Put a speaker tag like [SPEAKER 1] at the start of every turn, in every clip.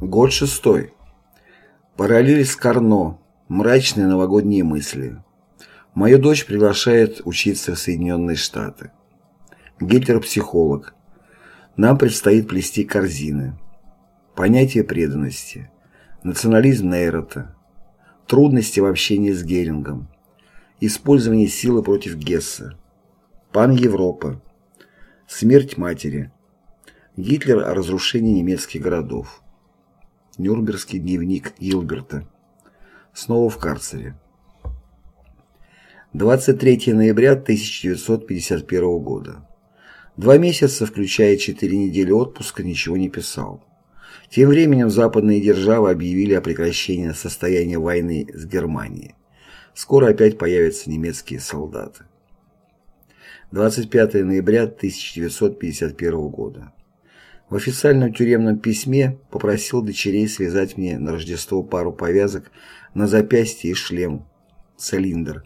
[SPEAKER 1] Год шестой. Параллель с Карно. Мрачные новогодние мысли. Мою дочь приглашает учиться в Соединенные Штаты. Гитлер – психолог. Нам предстоит плести корзины. Понятие преданности. Национализм Нейрота. Трудности в общении с Герингом. Использование силы против Гесса. Пан Европа. Смерть матери. Гитлер о разрушении немецких городов. Нюрнбергский дневник Гилберта. Снова в карцере. 23 ноября 1951 года. Два месяца, включая четыре недели отпуска, ничего не писал. Тем временем западные державы объявили о прекращении состояния войны с Германией. Скоро опять появятся немецкие солдаты. 25 ноября 1951 года. В официальном тюремном письме попросил дочерей связать мне на Рождество пару повязок на запястье и шлем, цилиндр,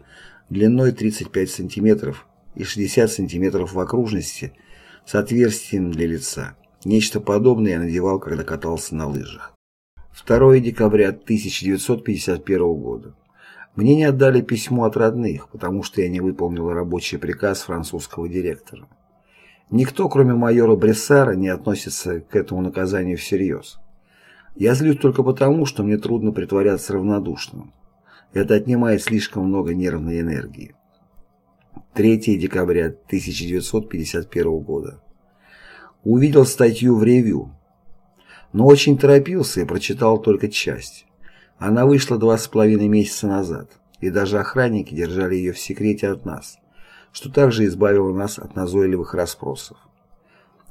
[SPEAKER 1] длиной 35 см и 60 см в окружности с отверстием для лица. Нечто подобное я надевал, когда катался на лыжах. 2 декабря 1951 года. Мне не отдали письмо от родных, потому что я не выполнил рабочий приказ французского директора. Никто, кроме майора Брессара, не относится к этому наказанию всерьез. Я злюсь только потому, что мне трудно притворяться равнодушным. Это отнимает слишком много нервной энергии. 3 декабря 1951 года. Увидел статью в ревью, но очень торопился и прочитал только часть. Она вышла два с половиной месяца назад, и даже охранники держали ее в секрете от нас что также избавило нас от назойливых расспросов.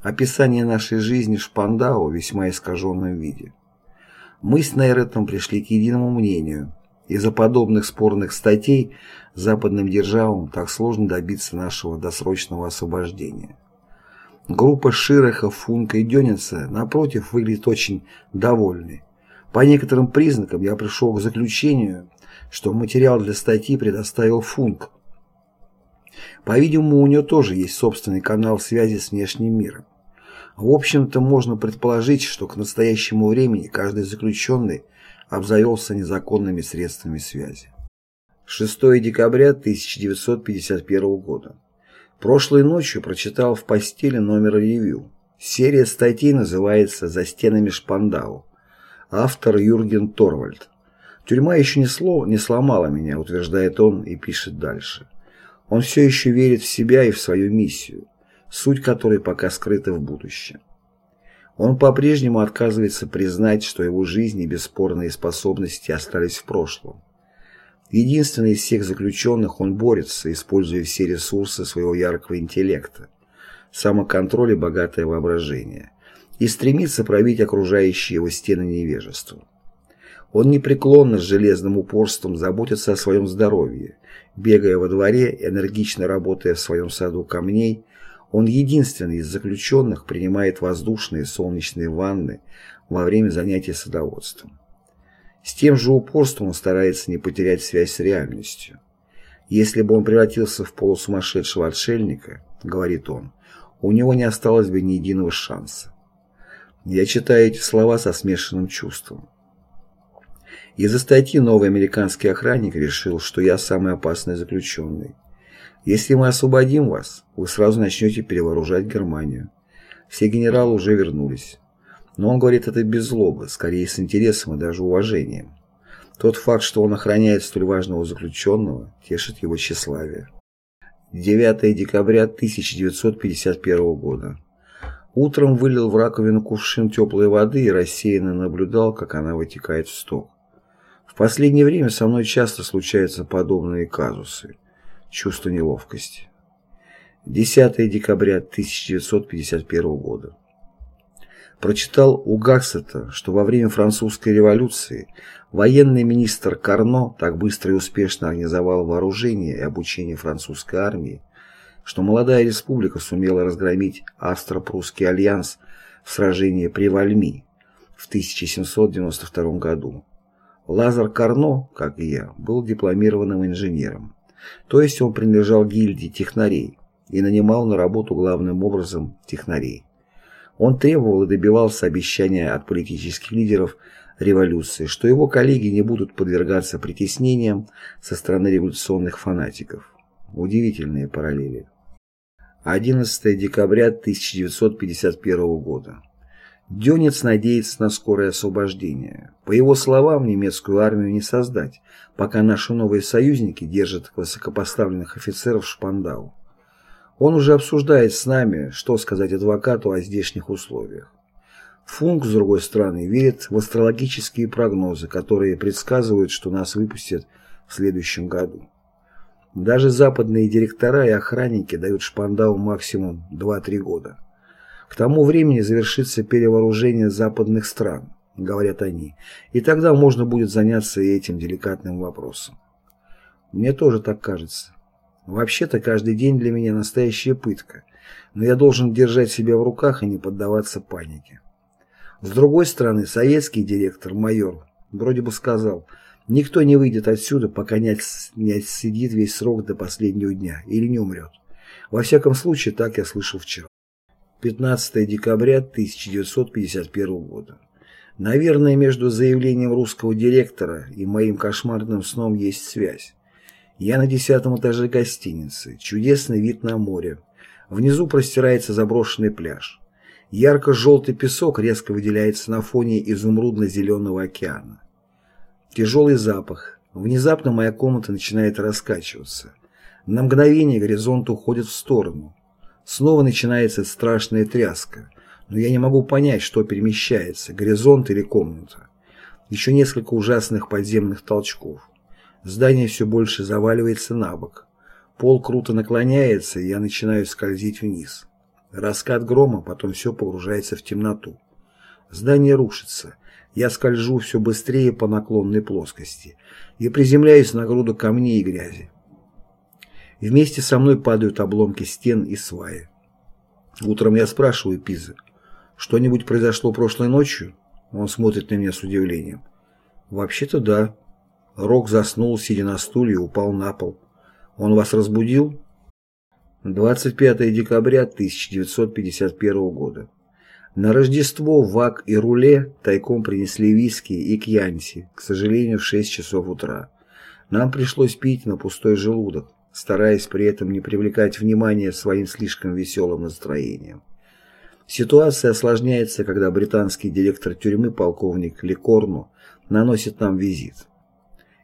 [SPEAKER 1] Описание нашей жизни в Шпандау весьма искаженном виде. Мы с Нейретом пришли к единому мнению. Из-за подобных спорных статей западным державам так сложно добиться нашего досрочного освобождения. Группа Широха, Функа и Дёница, напротив, выглядит очень довольной. По некоторым признакам я пришел к заключению, что материал для статьи предоставил Функ, по-видимому, у нее тоже есть собственный канал связи с внешним миром. В общем-то, можно предположить, что к настоящему времени каждый заключенный обзавелся незаконными средствами связи. 6 декабря 1951 года. Прошлой ночью прочитал в постели номер ревью. Серия статей называется «За стенами Шпандау». Автор Юрген Торвальд. Тюрьма еще не, сло, не сломала меня, утверждает он и пишет дальше. Он все еще верит в себя и в свою миссию, суть которой пока скрыта в будущем. Он по-прежнему отказывается признать, что его жизнь и бесспорные способности остались в прошлом. Единственный из всех заключенных он борется, используя все ресурсы своего яркого интеллекта, самоконтроль и богатое воображение, и стремится пробить окружающие его стены невежеством. Он непреклонно с железным упорством заботится о своем здоровье, бегая во дворе, энергично работая в своем саду камней, он единственный из заключенных принимает воздушные солнечные ванны во время занятий садоводством. С тем же упорством он старается не потерять связь с реальностью. Если бы он превратился в полусумасшедшего отшельника, говорит он, у него не осталось бы ни единого шанса. Я читаю эти слова со смешанным чувством. Из-за статьи новый американский охранник решил, что я самый опасный заключенный. Если мы освободим вас, вы сразу начнете перевооружать Германию. Все генералы уже вернулись. Но он говорит это без злобы, скорее с интересом и даже уважением. Тот факт, что он охраняет столь важного заключенного, тешит его тщеславие. 9 декабря 1951 года. Утром вылил в раковину кувшин теплой воды и рассеянно наблюдал, как она вытекает в сток. В последнее время со мной часто случаются подобные казусы. Чувство неловкости. 10 декабря 1951 года. Прочитал у Гаксета, что во время французской революции военный министр Карно так быстро и успешно организовал вооружение и обучение французской армии, что молодая республика сумела разгромить австро-прусский альянс в сражении при Вальми в 1792 году. Лазар Карно, как и я, был дипломированным инженером. То есть он принадлежал гильдии технарей и нанимал на работу главным образом технарей. Он требовал и добивался обещания от политических лидеров революции, что его коллеги не будут подвергаться притеснениям со стороны революционных фанатиков. Удивительные параллели. 11 декабря 1951 года. Дёнец надеется на скорое освобождение. По его словам, немецкую армию не создать, пока наши новые союзники держат высокопоставленных офицеров Шпандау. Он уже обсуждает с нами, что сказать адвокату о здешних условиях. Функ, с другой стороны, верит в астрологические прогнозы, которые предсказывают, что нас выпустят в следующем году. Даже западные директора и охранники дают Шпандау максимум 2-3 года. К тому времени завершится перевооружение западных стран, говорят они, и тогда можно будет заняться этим деликатным вопросом. Мне тоже так кажется. Вообще-то каждый день для меня настоящая пытка, но я должен держать себя в руках и не поддаваться панике. С другой стороны, советский директор, майор, вроде бы сказал, никто не выйдет отсюда, пока не, отсидит весь срок до последнего дня или не умрет. Во всяком случае, так я слышал вчера. 15 декабря 1951 года. Наверное, между заявлением русского директора и моим кошмарным сном есть связь. Я на десятом этаже гостиницы, чудесный вид на море. Внизу простирается заброшенный пляж. Ярко-желтый песок резко выделяется на фоне изумрудно-зеленого океана. Тяжелый запах. Внезапно моя комната начинает раскачиваться. На мгновение горизонт уходит в сторону. Снова начинается страшная тряска, но я не могу понять, что перемещается, горизонт или комната. Еще несколько ужасных подземных толчков. Здание все больше заваливается на бок. Пол круто наклоняется, и я начинаю скользить вниз. Раскат грома, потом все погружается в темноту. Здание рушится. Я скольжу все быстрее по наклонной плоскости и приземляюсь на груду камней и грязи. Вместе со мной падают обломки стен и сваи. Утром я спрашиваю Пиза, что-нибудь произошло прошлой ночью? Он смотрит на меня с удивлением. Вообще-то да. Рок заснул, сидя на стуле, и упал на пол. Он вас разбудил? 25 декабря 1951 года. На Рождество Вак и Руле тайком принесли виски и кьянси, к сожалению, в 6 часов утра. Нам пришлось пить на пустой желудок, стараясь при этом не привлекать внимания своим слишком веселым настроением. Ситуация осложняется, когда британский директор тюрьмы полковник Лекорну наносит нам визит.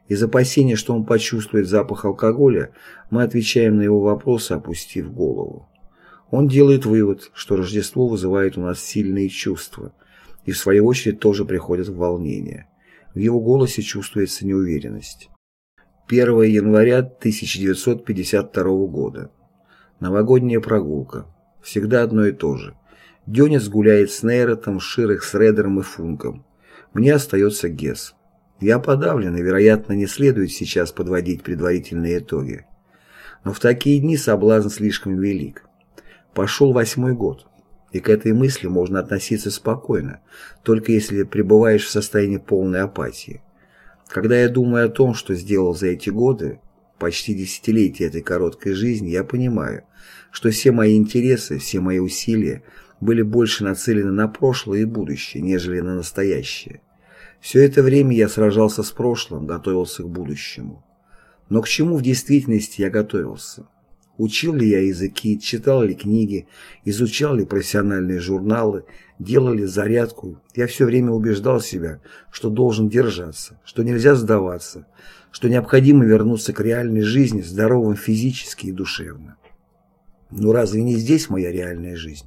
[SPEAKER 1] Из опасения, что он почувствует запах алкоголя, мы отвечаем на его вопросы, опустив голову. Он делает вывод, что Рождество вызывает у нас сильные чувства, и в свою очередь тоже приходит в волнение. В его голосе чувствуется неуверенность. 1 января 1952 года. Новогодняя прогулка. Всегда одно и то же. Дёнец гуляет с Нейротом, Ширых с Редером и Функом. Мне остается Гес. Я подавлен, и, вероятно, не следует сейчас подводить предварительные итоги. Но в такие дни соблазн слишком велик. Пошел восьмой год, и к этой мысли можно относиться спокойно, только если пребываешь в состоянии полной апатии. Когда я думаю о том, что сделал за эти годы, почти десятилетия этой короткой жизни, я понимаю, что все мои интересы, все мои усилия были больше нацелены на прошлое и будущее, нежели на настоящее. Все это время я сражался с прошлым, готовился к будущему. Но к чему в действительности я готовился? Учил ли я языки, читал ли книги, изучал ли профессиональные журналы, делал ли зарядку. Я все время убеждал себя, что должен держаться, что нельзя сдаваться, что необходимо вернуться к реальной жизни, здоровым физически и душевно. Но разве не здесь моя реальная жизнь?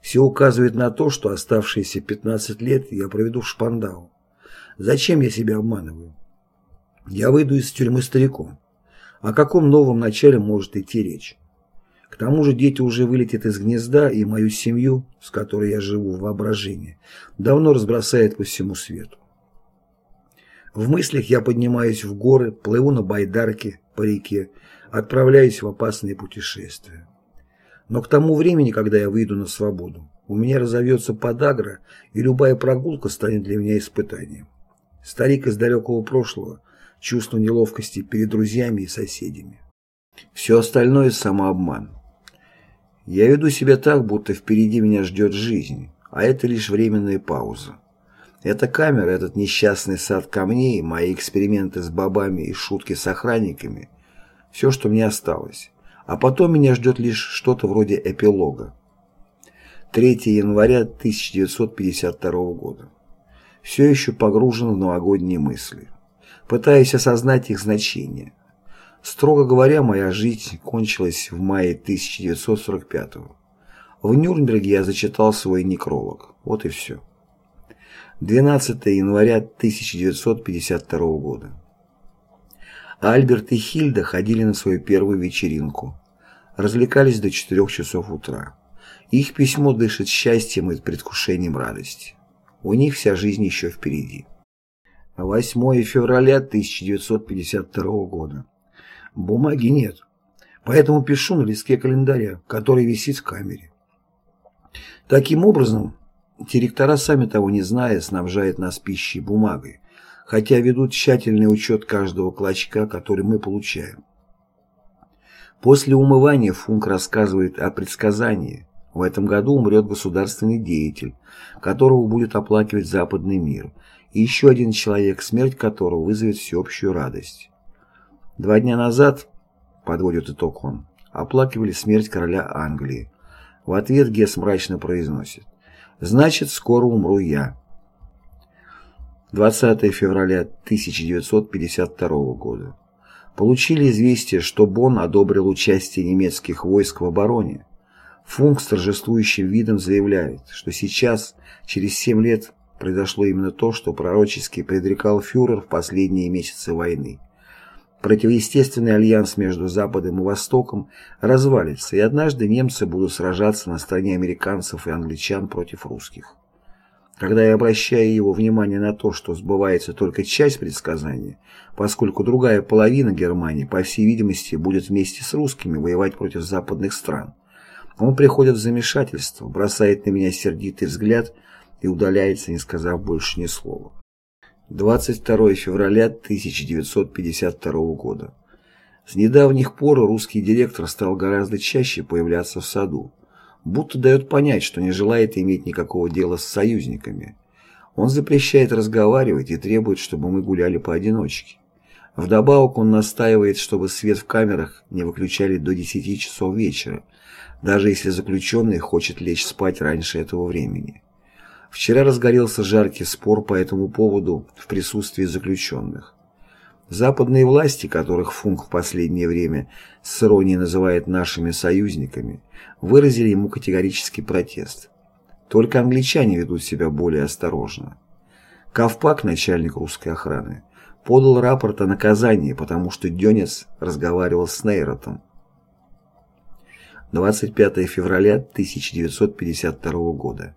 [SPEAKER 1] Все указывает на то, что оставшиеся 15 лет я проведу в Шпандау. Зачем я себя обманываю? Я выйду из тюрьмы стариком. О каком новом начале может идти речь? К тому же дети уже вылетят из гнезда, и мою семью, с которой я живу в воображении, давно разбросает по всему свету. В мыслях я поднимаюсь в горы, плыву на байдарке по реке, отправляюсь в опасные путешествия. Но к тому времени, когда я выйду на свободу, у меня разовьется подагра, и любая прогулка станет для меня испытанием. Старик из далекого прошлого, чувство неловкости перед друзьями и соседями. Все остальное – самообман. Я веду себя так, будто впереди меня ждет жизнь, а это лишь временная пауза. Эта камера, этот несчастный сад камней, мои эксперименты с бобами и шутки с охранниками – все, что мне осталось. А потом меня ждет лишь что-то вроде эпилога. 3 января 1952 года. Все еще погружен в новогодние мысли. Пытаюсь осознать их значение. Строго говоря, моя жизнь кончилась в мае 1945 -го. В Нюрнберге я зачитал свой некролог. Вот и все. 12 января 1952 года. Альберт и Хильда ходили на свою первую вечеринку. Развлекались до 4 часов утра. Их письмо дышит счастьем и предвкушением радости. У них вся жизнь еще впереди. 8 февраля 1952 года. Бумаги нет, поэтому пишу на листке календаря, который висит в камере. Таким образом, Директора, сами того не зная, снабжают нас пищей бумагой, хотя ведут тщательный учет каждого клочка, который мы получаем. После умывания Функ рассказывает о предсказании. В этом году умрет государственный деятель, которого будет оплакивать западный мир, и еще один человек, смерть которого вызовет всеобщую радость. Два дня назад, подводит итог он, оплакивали смерть короля Англии. В ответ Гесс мрачно произносит Значит, скоро умру я. 20 февраля 1952 года. Получили известие, что Бонн одобрил участие немецких войск в обороне. Функ с торжествующим видом заявляет, что сейчас, через 7 лет, произошло именно то, что пророчески предрекал фюрер в последние месяцы войны. Противоестественный альянс между Западом и Востоком развалится, и однажды немцы будут сражаться на стороне американцев и англичан против русских. Когда я обращаю его внимание на то, что сбывается только часть предсказания, поскольку другая половина Германии, по всей видимости, будет вместе с русскими воевать против западных стран, он приходит в замешательство, бросает на меня сердитый взгляд и удаляется, не сказав больше ни слова. 22 февраля 1952 года. С недавних пор русский директор стал гораздо чаще появляться в саду, будто дает понять, что не желает иметь никакого дела с союзниками. Он запрещает разговаривать и требует, чтобы мы гуляли поодиночке. Вдобавок он настаивает, чтобы свет в камерах не выключали до 10 часов вечера, даже если заключенный хочет лечь спать раньше этого времени. Вчера разгорелся жаркий спор по этому поводу в присутствии заключенных. Западные власти, которых Функ в последнее время с иронией называет нашими союзниками, выразили ему категорический протест. Только англичане ведут себя более осторожно. Ковпак, начальник русской охраны, подал рапорт о наказании, потому что Дёнец разговаривал с Нейротом. 25 февраля 1952 года.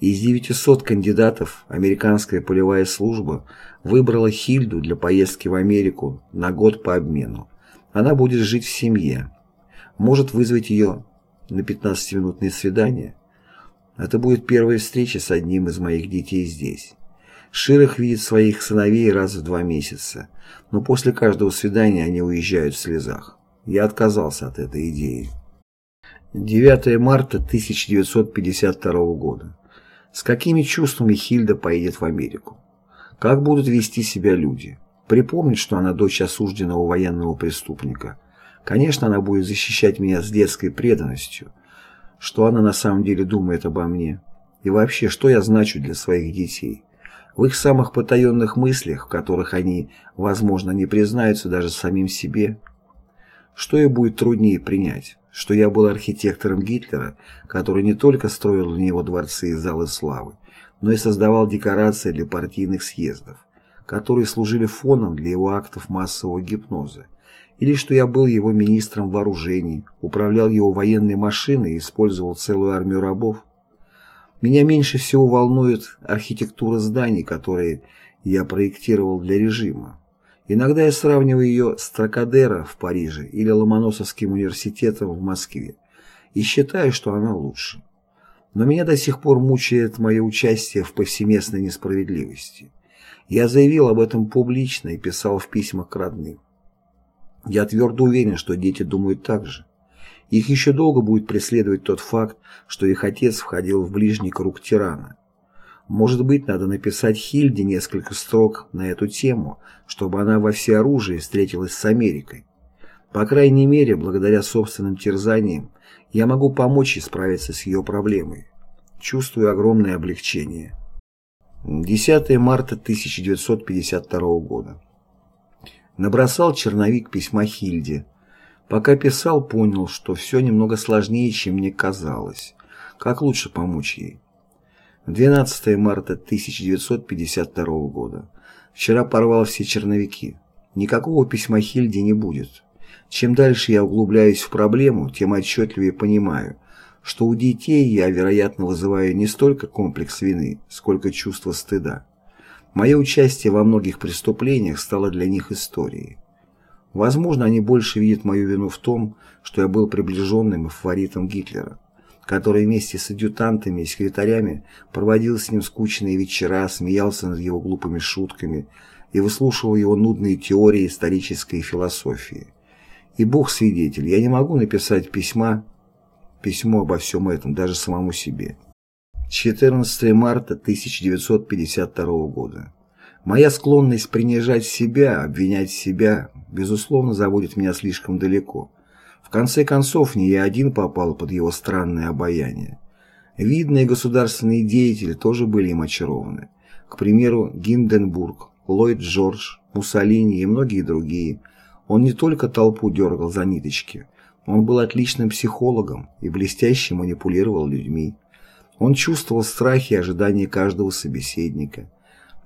[SPEAKER 1] Из 900 кандидатов американская полевая служба выбрала Хильду для поездки в Америку на год по обмену. Она будет жить в семье. Может вызвать ее на 15-минутное свидание. Это будет первая встреча с одним из моих детей здесь. Ширах видит своих сыновей раз в два месяца, но после каждого свидания они уезжают в слезах. Я отказался от этой идеи. 9 марта 1952 года. С какими чувствами Хильда поедет в Америку? Как будут вести себя люди? Припомнить, что она дочь осужденного военного преступника. Конечно, она будет защищать меня с детской преданностью. Что она на самом деле думает обо мне? И вообще, что я значу для своих детей? В их самых потаенных мыслях, в которых они, возможно, не признаются даже самим себе? Что ей будет труднее принять? Что я был архитектором Гитлера, который не только строил для него дворцы и залы славы, но и создавал декорации для партийных съездов, которые служили фоном для его актов массового гипноза, или что я был его министром вооружений, управлял его военной машиной и использовал целую армию рабов. Меня меньше всего волнует архитектура зданий, которые я проектировал для режима. Иногда я сравниваю ее с Тракадеро в Париже или Ломоносовским университетом в Москве и считаю, что она лучше. Но меня до сих пор мучает мое участие в повсеместной несправедливости. Я заявил об этом публично и писал в письмах к родным. Я твердо уверен, что дети думают так же. Их еще долго будет преследовать тот факт, что их отец входил в ближний круг тирана. Может быть, надо написать Хильде несколько строк на эту тему, чтобы она во всеоружии встретилась с Америкой. По крайней мере, благодаря собственным терзаниям, я могу помочь ей справиться с ее проблемой. Чувствую огромное облегчение. 10 марта 1952 года. Набросал черновик письма Хильде. Пока писал, понял, что все немного сложнее, чем мне казалось. Как лучше помочь ей? 12 марта 1952 года. Вчера порвал все черновики. Никакого письма Хильде не будет. Чем дальше я углубляюсь в проблему, тем отчетливее понимаю, что у детей я, вероятно, вызываю не столько комплекс вины, сколько чувство стыда. Мое участие во многих преступлениях стало для них историей. Возможно, они больше видят мою вину в том, что я был приближенным фаворитом Гитлера, который вместе с адъютантами и секретарями проводил с ним скучные вечера, смеялся над его глупыми шутками и выслушивал его нудные теории исторической философии. И Бог свидетель, я не могу написать письма, письмо обо всем этом даже самому себе. 14 марта 1952 года. Моя склонность принижать себя, обвинять себя, безусловно, заводит меня слишком далеко. Конце концов, не я один попал под его странное обаяние. Видные государственные деятели тоже были им очарованы. К примеру, Гинденбург, Ллойд Джордж, Муссолини и многие другие – он не только толпу дергал за ниточки, он был отличным психологом и блестяще манипулировал людьми. Он чувствовал страхи и ожидания каждого собеседника.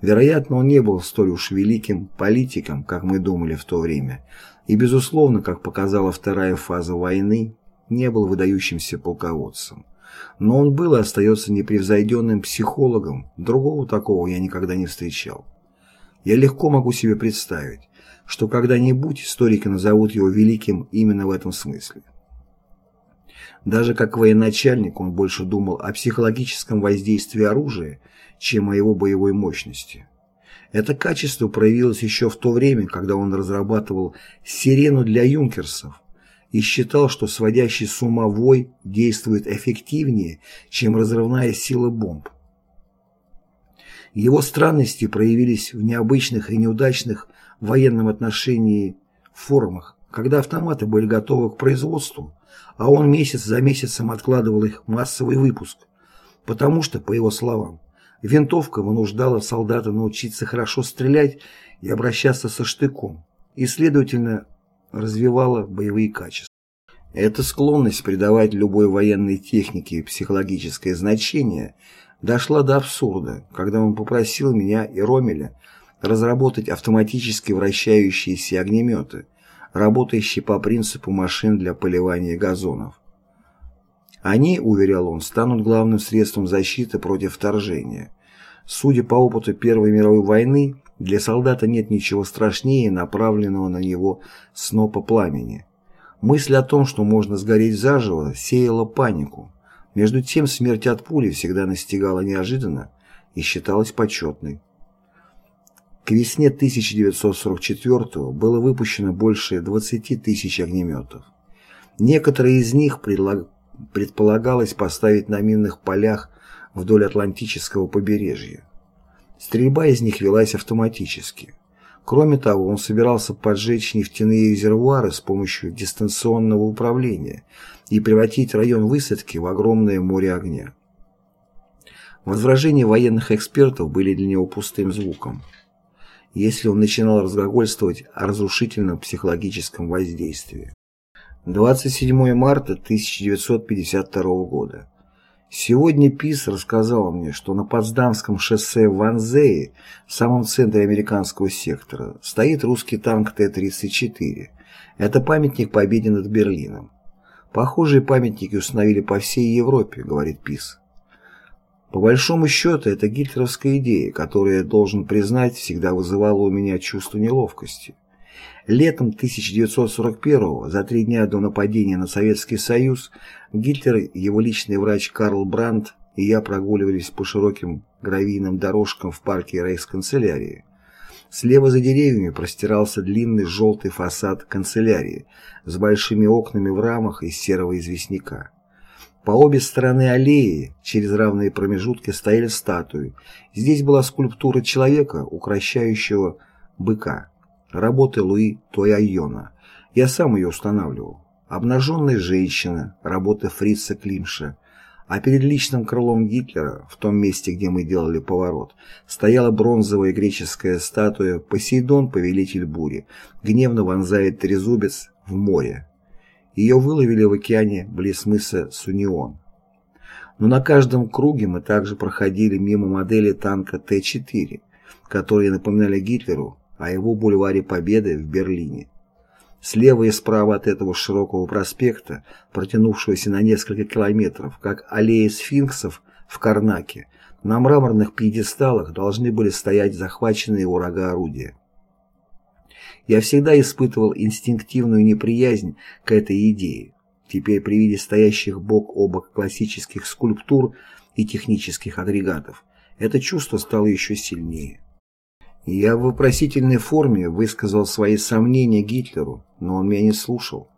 [SPEAKER 1] Вероятно, он не был столь уж великим политиком, как мы думали в то время, и, безусловно, как показала вторая фаза войны, не был выдающимся полководцем. Но он был и остается непревзойденным психологом, другого такого я никогда не встречал. Я легко могу себе представить, что когда-нибудь историки назовут его великим именно в этом смысле. Даже как военачальник он больше думал о психологическом воздействии оружия, чем о его боевой мощности. Это качество проявилось еще в то время, когда он разрабатывал «сирену для юнкерсов» и считал, что сводящий с ума вой действует эффективнее, чем разрывная сила бомб. Его странности проявились в необычных и неудачных в военном отношении формах, когда автоматы были готовы к производству, а он месяц за месяцем откладывал их массовый выпуск, потому что, по его словам, винтовка вынуждала солдата научиться хорошо стрелять и обращаться со штыком, и, следовательно, развивала боевые качества. Эта склонность придавать любой военной технике психологическое значение дошла до абсурда, когда он попросил меня и Ромеля разработать автоматически вращающиеся огнеметы, работающие по принципу машин для поливания газонов. Они, уверял он, станут главным средством защиты против вторжения. Судя по опыту Первой мировой войны, для солдата нет ничего страшнее направленного на него снопа пламени. Мысль о том, что можно сгореть заживо, сеяла панику. Между тем смерть от пули всегда настигала неожиданно и считалась почетной. К весне 1944 было выпущено больше 20 тысяч огнеметов. Некоторые из них предполагалось поставить на минных полях вдоль Атлантического побережья. Стрельба из них велась автоматически. Кроме того, он собирался поджечь нефтяные резервуары с помощью дистанционного управления и превратить район высадки в огромное море огня. Возражения военных экспертов были для него пустым звуком если он начинал разглагольствовать о разрушительном психологическом воздействии. 27 марта 1952 года. Сегодня ПИС рассказала мне, что на Потсдамском шоссе в Ванзее, в самом центре американского сектора, стоит русский танк Т-34. Это памятник победе над Берлином. Похожие памятники установили по всей Европе, говорит ПИС. По большому счету, это гитлеровская идея, которая, должен признать, всегда вызывала у меня чувство неловкости. Летом 1941 за три дня до нападения на Советский Союз, Гитлер, его личный врач Карл Брандт и я прогуливались по широким гравийным дорожкам в парке рейхсканцелярии. Слева за деревьями простирался длинный желтый фасад канцелярии с большими окнами в рамах из серого известняка. По обе стороны аллеи, через равные промежутки, стояли статуи. Здесь была скульптура человека, укращающего быка. Работы Луи Тойайона. Я сам ее устанавливал. Обнаженная женщина, работа Фрица Климша. А перед личным крылом Гитлера, в том месте, где мы делали поворот, стояла бронзовая греческая статуя «Посейдон, повелитель бури», гневно вонзает трезубец в море. Ее выловили в океане близ мыса Сунион. Но на каждом круге мы также проходили мимо модели танка Т-4, которые напоминали Гитлеру о его бульваре Победы в Берлине. Слева и справа от этого широкого проспекта, протянувшегося на несколько километров, как аллея сфинксов в Карнаке, на мраморных пьедесталах должны были стоять захваченные у врага орудия. Я всегда испытывал инстинктивную неприязнь к этой идее. Теперь при виде стоящих бок о бок классических скульптур и технических агрегатов, это чувство стало еще сильнее. Я в вопросительной форме высказал свои сомнения Гитлеру, но он меня не слушал.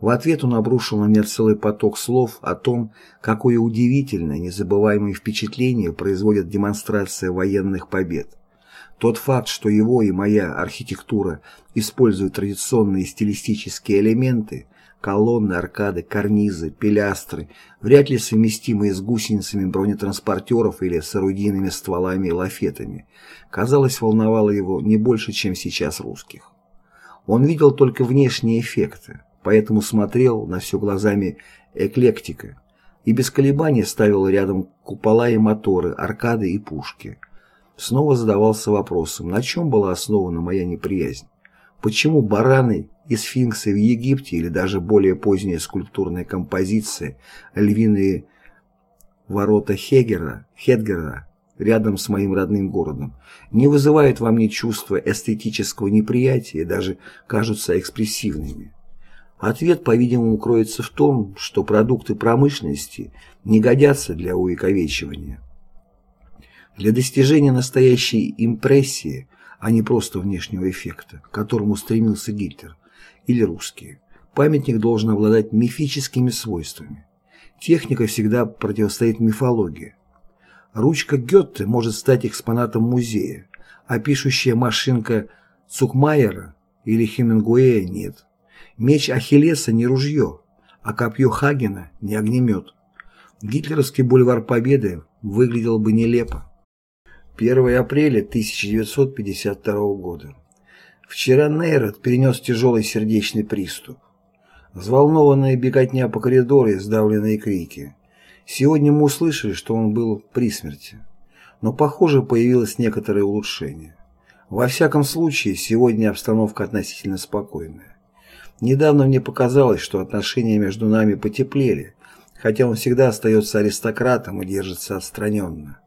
[SPEAKER 1] В ответ он обрушил на меня целый поток слов о том, какое удивительное, незабываемое впечатление производит демонстрация военных побед. Тот факт, что его и моя архитектура используют традиционные стилистические элементы – колонны, аркады, карнизы, пилястры, вряд ли совместимые с гусеницами бронетранспортеров или с орудийными стволами и лафетами, казалось, волновало его не больше, чем сейчас русских. Он видел только внешние эффекты, поэтому смотрел на все глазами эклектика и без колебаний ставил рядом купола и моторы, аркады и пушки. Снова задавался вопросом, на чем была основана моя неприязнь. Почему бараны и сфинксы в Египте или даже более поздняя скульптурная композиция «Львиные ворота Хегера», Хедгера рядом с моим родным городом, не вызывают во мне чувства эстетического неприятия даже кажутся экспрессивными. Ответ, по-видимому, кроется в том, что продукты промышленности не годятся для увековечивания. Для достижения настоящей импрессии, а не просто внешнего эффекта, к которому стремился Гитлер, или русские, памятник должен обладать мифическими свойствами. Техника всегда противостоит мифологии. Ручка Гетте может стать экспонатом музея, а пишущая машинка Цукмайера или Хемингуэя нет. Меч Ахиллеса не ружье, а копье Хагена не огнемет. Гитлеровский бульвар Победы выглядел бы нелепо. 1 апреля 1952 года. Вчера Нейрот перенес тяжелый сердечный приступ. Взволнованная беготня по коридору и сдавленные крики. Сегодня мы услышали, что он был при смерти. Но, похоже, появилось некоторое улучшение. Во всяком случае, сегодня обстановка относительно спокойная. Недавно мне показалось, что отношения между нами потеплели, хотя он всегда остается аристократом и держится отстраненно.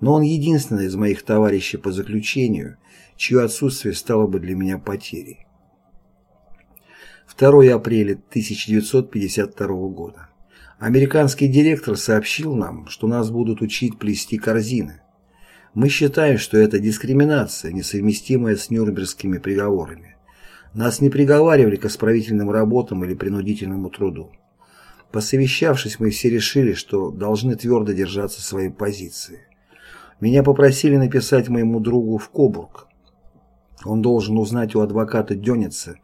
[SPEAKER 1] Но он единственный из моих товарищей по заключению, чье отсутствие стало бы для меня потерей. 2 апреля 1952 года. Американский директор сообщил нам, что нас будут учить плести корзины. Мы считаем, что это дискриминация, несовместимая с Нюрнбергскими приговорами. Нас не приговаривали к исправительным работам или принудительному труду. Посовещавшись, мы все решили, что должны твердо держаться своей позиции. Меня попросили написать моему другу в Кобург. Он должен узнать у адвоката Дёница,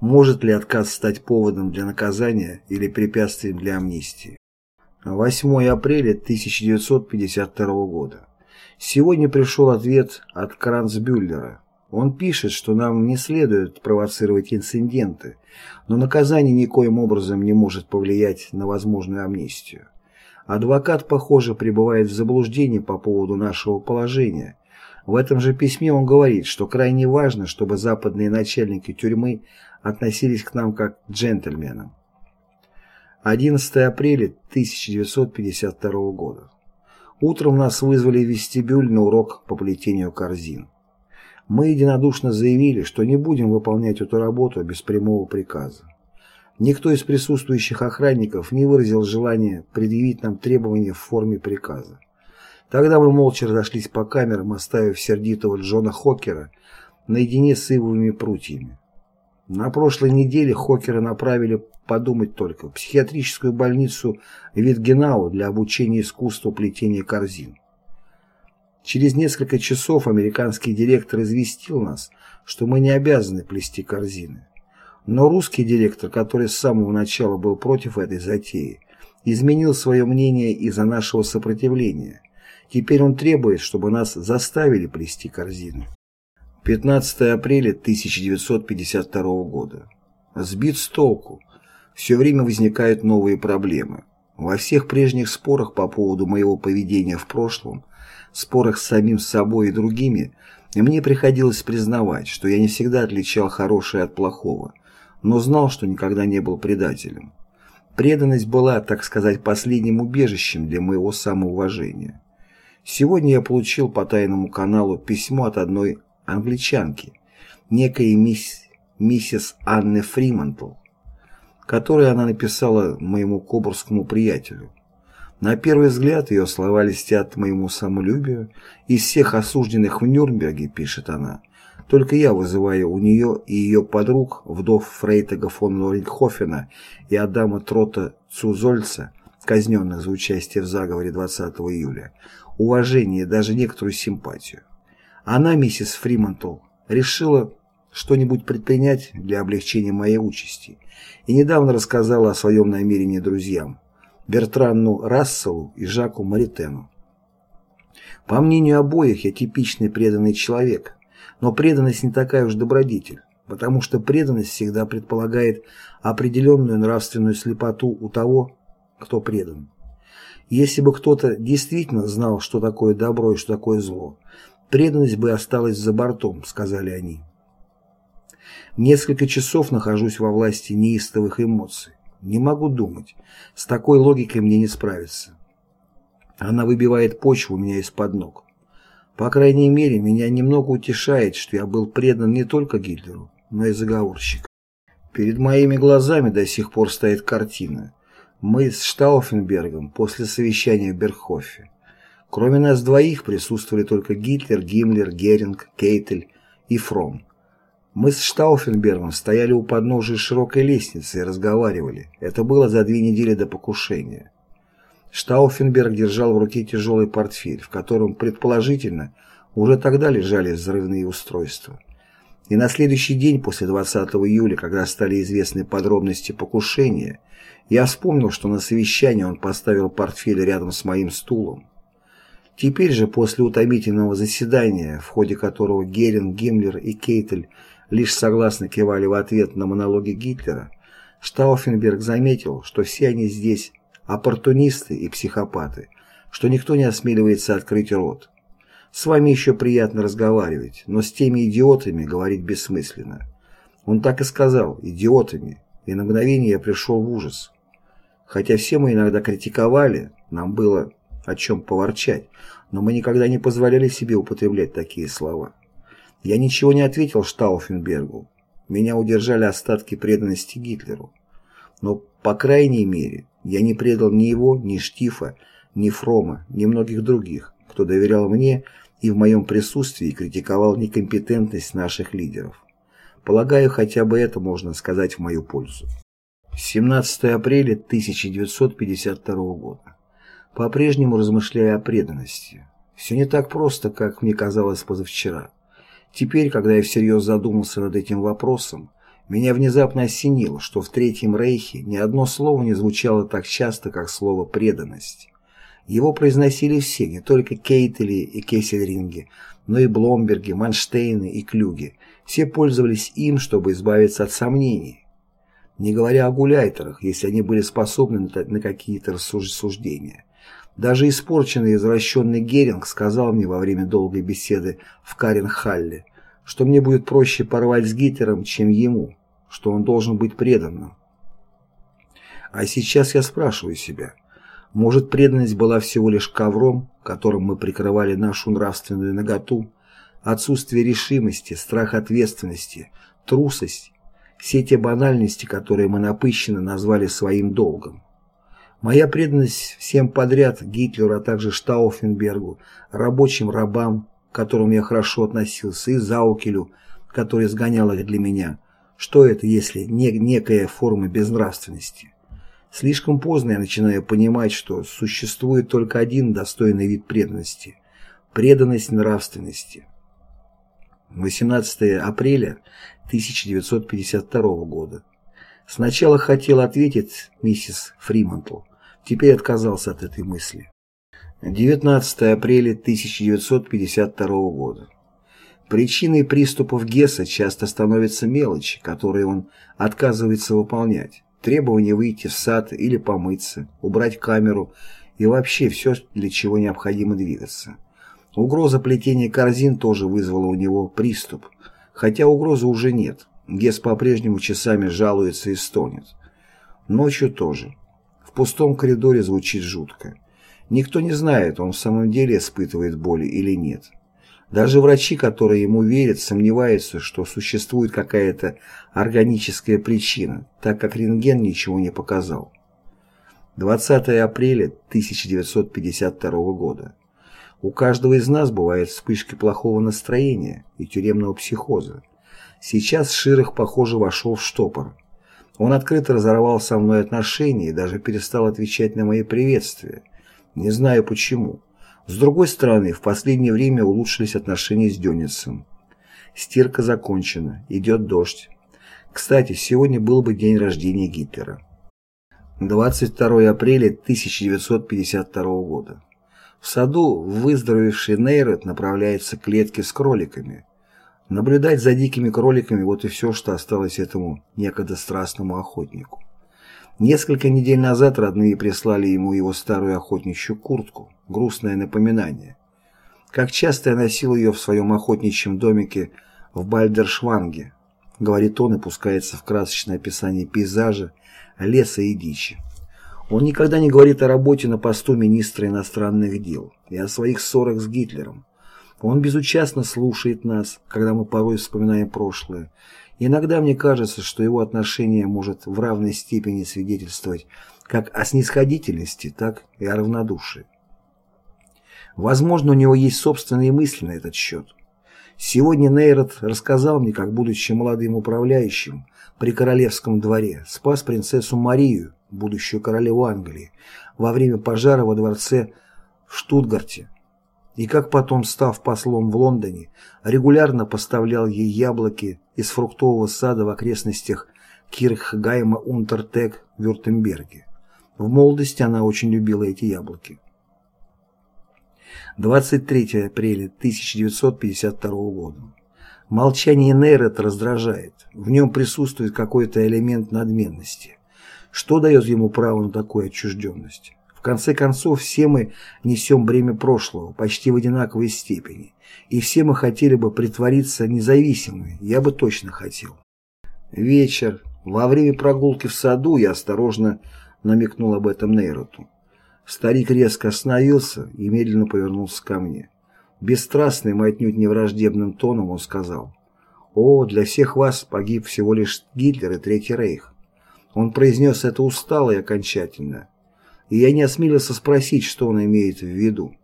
[SPEAKER 1] может ли отказ стать поводом для наказания или препятствием для амнистии. 8 апреля 1952 года. Сегодня пришел ответ от Кранцбюллера. Он пишет, что нам не следует провоцировать инциденты, но наказание никоим образом не может повлиять на возможную амнистию. Адвокат, похоже, пребывает в заблуждении по поводу нашего положения. В этом же письме он говорит, что крайне важно, чтобы западные начальники тюрьмы относились к нам как к джентльменам. 11 апреля 1952 года. Утром нас вызвали в вестибюль на урок по плетению корзин. Мы единодушно заявили, что не будем выполнять эту работу без прямого приказа. Никто из присутствующих охранников не выразил желания предъявить нам требования в форме приказа. Тогда мы молча разошлись по камерам, оставив сердитого Джона Хокера наедине с ивовыми прутьями. На прошлой неделе Хокера направили подумать только в психиатрическую больницу Витгенау для обучения искусству плетения корзин. Через несколько часов американский директор известил нас, что мы не обязаны плести корзины. Но русский директор, который с самого начала был против этой затеи, изменил свое мнение из-за нашего сопротивления. Теперь он требует, чтобы нас заставили плести корзины. 15 апреля 1952 года. Сбит с толку. Все время возникают новые проблемы. Во всех прежних спорах по поводу моего поведения в прошлом, спорах с самим собой и другими, мне приходилось признавать, что я не всегда отличал хорошее от плохого, но знал, что никогда не был предателем. Преданность была, так сказать, последним убежищем для моего самоуважения. Сегодня я получил по тайному каналу письмо от одной англичанки, некой мисс, миссис Анны Фримантл, которое она написала моему кобурскому приятелю. На первый взгляд ее слова льстят моему самолюбию. Из всех осужденных в Нюрнберге, пишет она, только я вызываю у нее и ее подруг, вдов Фрейтага фон Лоренхофена и Адама Трота Цузольца, казненных за участие в заговоре 20 июля, уважение даже некоторую симпатию. Она, миссис Фримантл, решила что-нибудь предпринять для облегчения моей участи и недавно рассказала о своем намерении друзьям Бертранну Расселу и Жаку Маритену. По мнению обоих, я типичный преданный человек, но преданность не такая уж добродетель, потому что преданность всегда предполагает определенную нравственную слепоту у того, кто предан. Если бы кто-то действительно знал, что такое добро и что такое зло, Преданность бы осталась за бортом, сказали они. Несколько часов нахожусь во власти неистовых эмоций. Не могу думать. С такой логикой мне не справиться. Она выбивает почву у меня из-под ног. По крайней мере, меня немного утешает, что я был предан не только Гитлеру, но и заговорщикам. Перед моими глазами до сих пор стоит картина. Мы с Штауфенбергом после совещания в Бергхофе. Кроме нас двоих присутствовали только Гитлер, Гиммлер, Геринг, Кейтель и Фром. Мы с Штауфенбергом стояли у подножия широкой лестницы и разговаривали. Это было за две недели до покушения. Штауфенберг держал в руке тяжелый портфель, в котором, предположительно, уже тогда лежали взрывные устройства. И на следующий день после 20 июля, когда стали известны подробности покушения, я вспомнил, что на совещании он поставил портфель рядом с моим стулом. Теперь же, после утомительного заседания, в ходе которого Геринг, Гиммлер и Кейтель лишь согласно кивали в ответ на монологи Гитлера, Штауфенберг заметил, что все они здесь оппортунисты и психопаты, что никто не осмеливается открыть рот. С вами еще приятно разговаривать, но с теми идиотами говорить бессмысленно. Он так и сказал, идиотами, и на мгновение я пришел в ужас. Хотя все мы иногда критиковали, нам было о чем поворчать, но мы никогда не позволяли себе употреблять такие слова. Я ничего не ответил Штауфенбергу. Меня удержали остатки преданности Гитлеру. Но, по крайней мере, я не предал ни его, ни Штифа, ни Фрома, ни многих других, кто доверял мне и в моем присутствии критиковал некомпетентность наших лидеров. Полагаю, хотя бы это можно сказать в мою пользу. 17 апреля 1952 года по-прежнему размышляя о преданности. Все не так просто, как мне казалось позавчера. Теперь, когда я всерьез задумался над этим вопросом, меня внезапно осенило, что в Третьем Рейхе ни одно слово не звучало так часто, как слово «преданность». Его произносили все, не только Кейтели и Кессельринги, но и Бломберги, Манштейны и Клюги. Все пользовались им, чтобы избавиться от сомнений. Не говоря о гуляйтерах, если они были способны на какие-то рассуждения. Даже испорченный и извращенный Геринг сказал мне во время долгой беседы в Каренхалле, что мне будет проще порвать с Гитлером, чем ему, что он должен быть преданным. А сейчас я спрашиваю себя, может преданность была всего лишь ковром, которым мы прикрывали нашу нравственную наготу, отсутствие решимости, страх ответственности, трусость, все те банальности, которые мы напыщенно назвали своим долгом. Моя преданность всем подряд, Гитлеру, а также Штауфенбергу, рабочим рабам, к которым я хорошо относился, и Заукелю, которая сгоняла их для меня, что это, если не некая форма безнравственности? Слишком поздно я начинаю понимать, что существует только один достойный вид преданности – преданность нравственности. 18 апреля 1952 года. Сначала хотел ответить миссис Фримонтл, теперь отказался от этой мысли. 19 апреля 1952 года. Причиной приступов Гесса часто становятся мелочи, которые он отказывается выполнять. Требование выйти в сад или помыться, убрать камеру и вообще все, для чего необходимо двигаться. Угроза плетения корзин тоже вызвала у него приступ, хотя угрозы уже нет. Гесс по-прежнему часами жалуется и стонет. Ночью тоже. В пустом коридоре звучит жутко. Никто не знает, он в самом деле испытывает боли или нет. Даже врачи, которые ему верят, сомневаются, что существует какая-то органическая причина, так как рентген ничего не показал. 20 апреля 1952 года. У каждого из нас бывают вспышки плохого настроения и тюремного психоза. Сейчас Ширах, похоже, вошел в штопор. Он открыто разорвал со мной отношения и даже перестал отвечать на мои приветствия. Не знаю почему. С другой стороны, в последнее время улучшились отношения с Дёнисом. Стирка закончена, идет дождь. Кстати, сегодня был бы день рождения Гитлера. 22 апреля 1952 года. В саду выздоровевший Нейрот направляется к клетке с кроликами. Наблюдать за дикими кроликами – вот и все, что осталось этому некогда страстному охотнику. Несколько недель назад родные прислали ему его старую охотничью куртку, грустное напоминание. Как часто я носил ее в своем охотничьем домике в Бальдершванге, говорит он и пускается в красочное описание пейзажа, леса и дичи. Он никогда не говорит о работе на посту министра иностранных дел и о своих ссорах с Гитлером. Он безучастно слушает нас, когда мы порой вспоминаем прошлое, Иногда мне кажется, что его отношение может в равной степени свидетельствовать как о снисходительности, так и о равнодушии. Возможно, у него есть собственные мысли на этот счет. Сегодня Нейрот рассказал мне, как, будучи молодым управляющим при королевском дворе, спас принцессу Марию, будущую королеву Англии, во время пожара во дворце в Штутгарте, и как потом, став послом в Лондоне, регулярно поставлял ей яблоки из фруктового сада в окрестностях Кирхгайма Унтертег в Вюртемберге. В молодости она очень любила эти яблоки. 23 апреля 1952 года. Молчание Нейрет раздражает. В нем присутствует какой-то элемент надменности. Что дает ему право на такую отчужденность? конце концов, все мы несем бремя прошлого, почти в одинаковой степени. И все мы хотели бы притвориться независимыми, я бы точно хотел. Вечер. Во время прогулки в саду я осторожно намекнул об этом Нейроту. Старик резко остановился и медленно повернулся ко мне. Бесстрастным отнюдь невраждебным тоном он сказал, «О, для всех вас погиб всего лишь Гитлер и Третий Рейх». Он произнес это устало и окончательно и я не осмелился спросить, что он имеет в виду.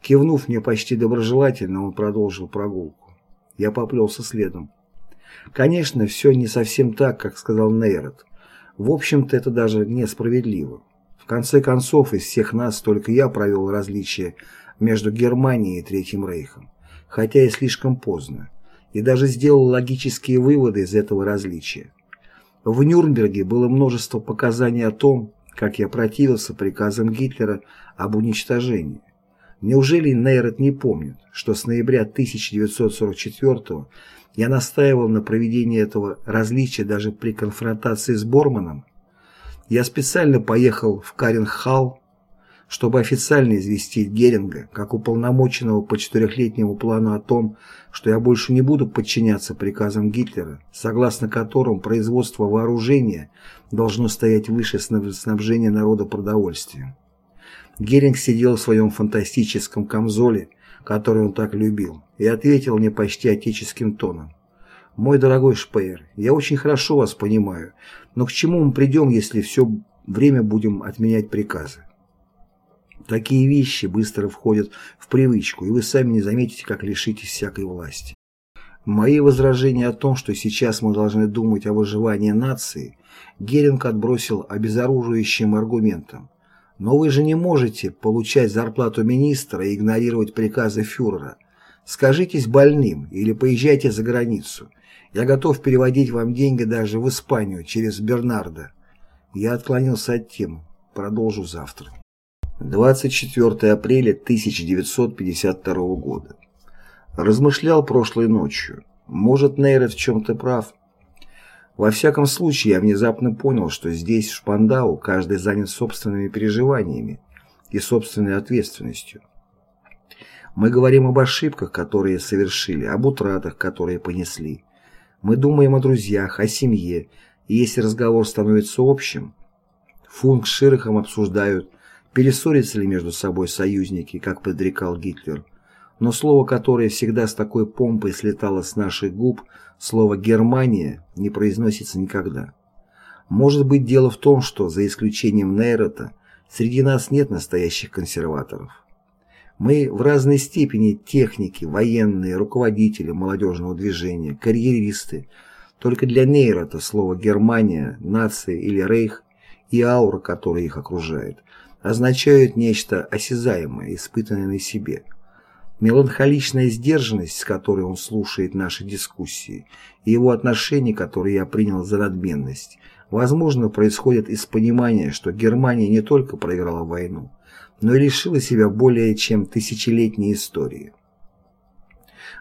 [SPEAKER 1] Кивнув мне почти доброжелательно, он продолжил прогулку. Я поплелся следом. Конечно, все не совсем так, как сказал Нейрот. В общем-то, это даже несправедливо. В конце концов, из всех нас только я провел различие между Германией и Третьим Рейхом, хотя и слишком поздно, и даже сделал логические выводы из этого различия. В Нюрнберге было множество показаний о том, как я противился приказам Гитлера об уничтожении. Неужели Нейрот не помнит, что с ноября 1944 я настаивал на проведении этого различия даже при конфронтации с Борманом? Я специально поехал в Каренхалл чтобы официально известить Геринга, как уполномоченного по четырехлетнему плану о том, что я больше не буду подчиняться приказам Гитлера, согласно которым производство вооружения должно стоять выше снабжения народа продовольствием. Геринг сидел в своем фантастическом камзоле, который он так любил, и ответил мне почти отеческим тоном. «Мой дорогой Шпеер, я очень хорошо вас понимаю, но к чему мы придем, если все время будем отменять приказы? Такие вещи быстро входят в привычку, и вы сами не заметите, как лишитесь всякой власти. Мои возражения о том, что сейчас мы должны думать о выживании нации, Геринг отбросил обезоруживающим аргументом. Но вы же не можете получать зарплату министра и игнорировать приказы фюрера. Скажитесь больным или поезжайте за границу. Я готов переводить вам деньги даже в Испанию через Бернарда. Я отклонился от темы. Продолжу завтра. 24 апреля 1952 года. Размышлял прошлой ночью. Может, Нейрет в чем-то прав. Во всяком случае, я внезапно понял, что здесь, в Шпандау, каждый занят собственными переживаниями и собственной ответственностью. Мы говорим об ошибках, которые совершили, об утратах, которые понесли. Мы думаем о друзьях, о семье, и если разговор становится общим, Функ с Широхом обсуждают, перессорятся ли между собой союзники, как предрекал Гитлер, но слово, которое всегда с такой помпой слетало с наших губ, слово «Германия» не произносится никогда. Может быть дело в том, что, за исключением Нейрота, среди нас нет настоящих консерваторов. Мы в разной степени техники, военные, руководители молодежного движения, карьеристы. Только для Нейрота слово «Германия», «нация» или «рейх» и аура, которая их окружает, означают нечто осязаемое, испытанное на себе – Меланхоличная сдержанность, с которой он слушает наши дискуссии, и его отношение, которое я принял за надменность, возможно, происходит из понимания, что Германия не только проиграла войну, но и лишила себя более чем тысячелетней истории.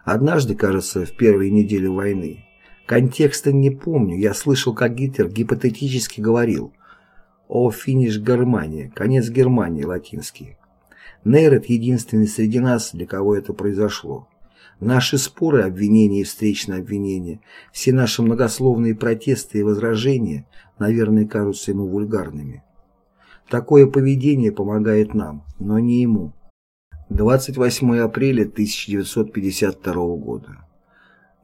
[SPEAKER 1] Однажды, кажется, в первые недели войны, контекста не помню, я слышал, как Гитлер гипотетически говорил «О, финиш Германия», «Конец Германии» латинский. Нейрет единственный среди нас, для кого это произошло. Наши споры, обвинения и встречные обвинения, все наши многословные протесты и возражения, наверное, кажутся ему вульгарными. Такое поведение помогает нам, но не ему. 28 апреля 1952 года.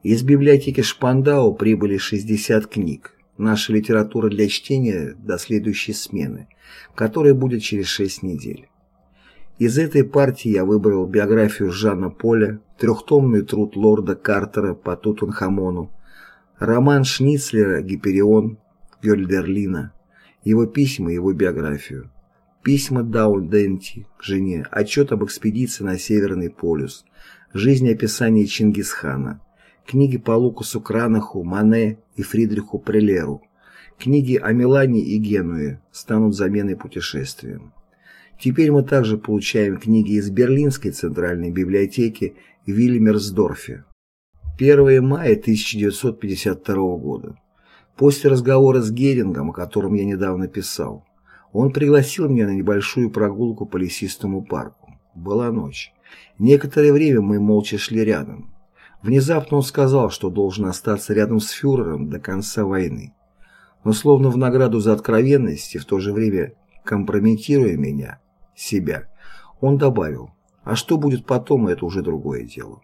[SPEAKER 1] Из библиотеки Шпандау прибыли 60 книг. Наша литература для чтения до следующей смены, которая будет через 6 недель. Из этой партии я выбрал биографию Жана Поля, трехтомный труд лорда Картера по Тутанхамону, роман Шницлера «Гиперион» Гёльдерлина, его письма и его биографию, письма Даун-Денти к жене, отчет об экспедиции на Северный полюс, жизнеописание Чингисхана, книги по Лукасу Кранаху, Мане и Фридриху Прелеру, книги о Милане и Генуе станут заменой путешествиям. Теперь мы также получаем книги из Берлинской центральной библиотеки в Вильмерсдорфе. 1 мая 1952 года. После разговора с Герингом, о котором я недавно писал, он пригласил меня на небольшую прогулку по лесистому парку. Была ночь. Некоторое время мы молча шли рядом. Внезапно он сказал, что должен остаться рядом с фюрером до конца войны. Но словно в награду за откровенность и в то же время компрометируя меня, себя. Он добавил, а что будет потом, это уже другое дело.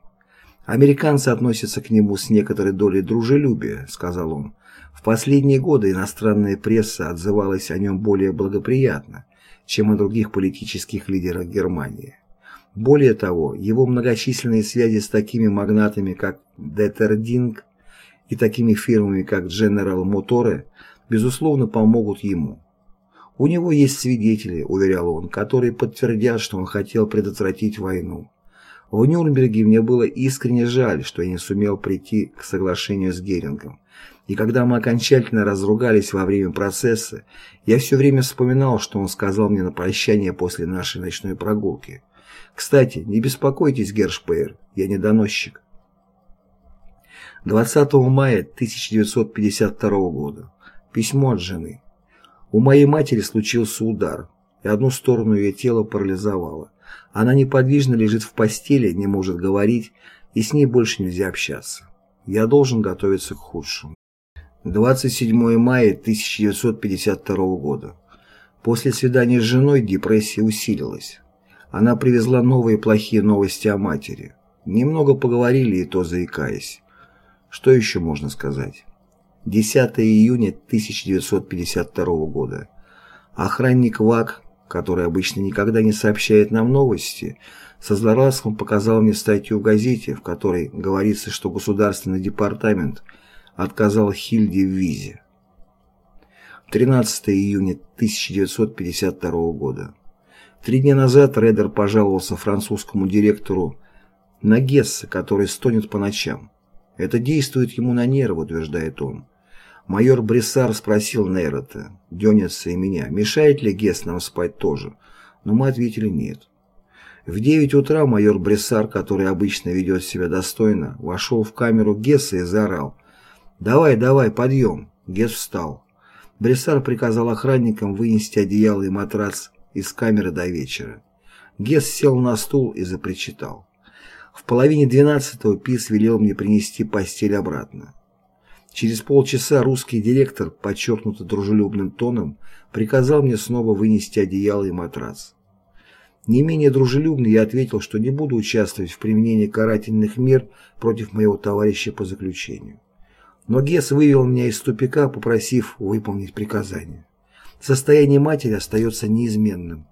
[SPEAKER 1] Американцы относятся к нему с некоторой долей дружелюбия, сказал он. В последние годы иностранная пресса отзывалась о нем более благоприятно, чем о других политических лидерах Германии. Более того, его многочисленные связи с такими магнатами, как Деттердинг и такими фирмами, как General Motors, безусловно, помогут ему. У него есть свидетели, уверял он, которые подтвердят, что он хотел предотвратить войну. В Нюрнберге мне было искренне жаль, что я не сумел прийти к соглашению с Герингом. И когда мы окончательно разругались во время процесса, я все время вспоминал, что он сказал мне на прощание после нашей ночной прогулки. Кстати, не беспокойтесь, Гершпейер, я не доносчик. 20 мая 1952 года. Письмо от жены. У моей матери случился удар, и одну сторону ее тела парализовало. Она неподвижно лежит в постели, не может говорить, и с ней больше нельзя общаться. Я должен готовиться к худшему. 27 мая 1952 года. После свидания с женой депрессия усилилась. Она привезла новые плохие новости о матери. Немного поговорили и то заикаясь. Что еще можно сказать? 10 июня 1952 года. Охранник ВАК, который обычно никогда не сообщает нам новости, со злорадством показал мне статью в газете, в которой говорится, что Государственный департамент отказал Хильде в визе. 13 июня 1952 года. Три дня назад Редер пожаловался французскому директору на Гесса, который стонет по ночам. Это действует ему на нервы, утверждает он. Майор Брессар спросил Нейрота, Дёниса и меня, мешает ли Гесс нам спать тоже, но мы ответили нет. В 9 утра майор Брессар, который обычно ведет себя достойно, вошел в камеру Гесса и заорал «Давай, давай, подъем!» Гесс встал. Брессар приказал охранникам вынести одеяло и матрац из камеры до вечера. Гесс сел на стул и запричитал. В половине двенадцатого Пис велел мне принести постель обратно. Через полчаса русский директор, подчеркнуто дружелюбным тоном, приказал мне снова вынести одеяло и матрац. Не менее дружелюбно я ответил, что не буду участвовать в применении карательных мер против моего товарища по заключению. Но Гесс вывел меня из тупика, попросив выполнить приказание. Состояние матери остается неизменным.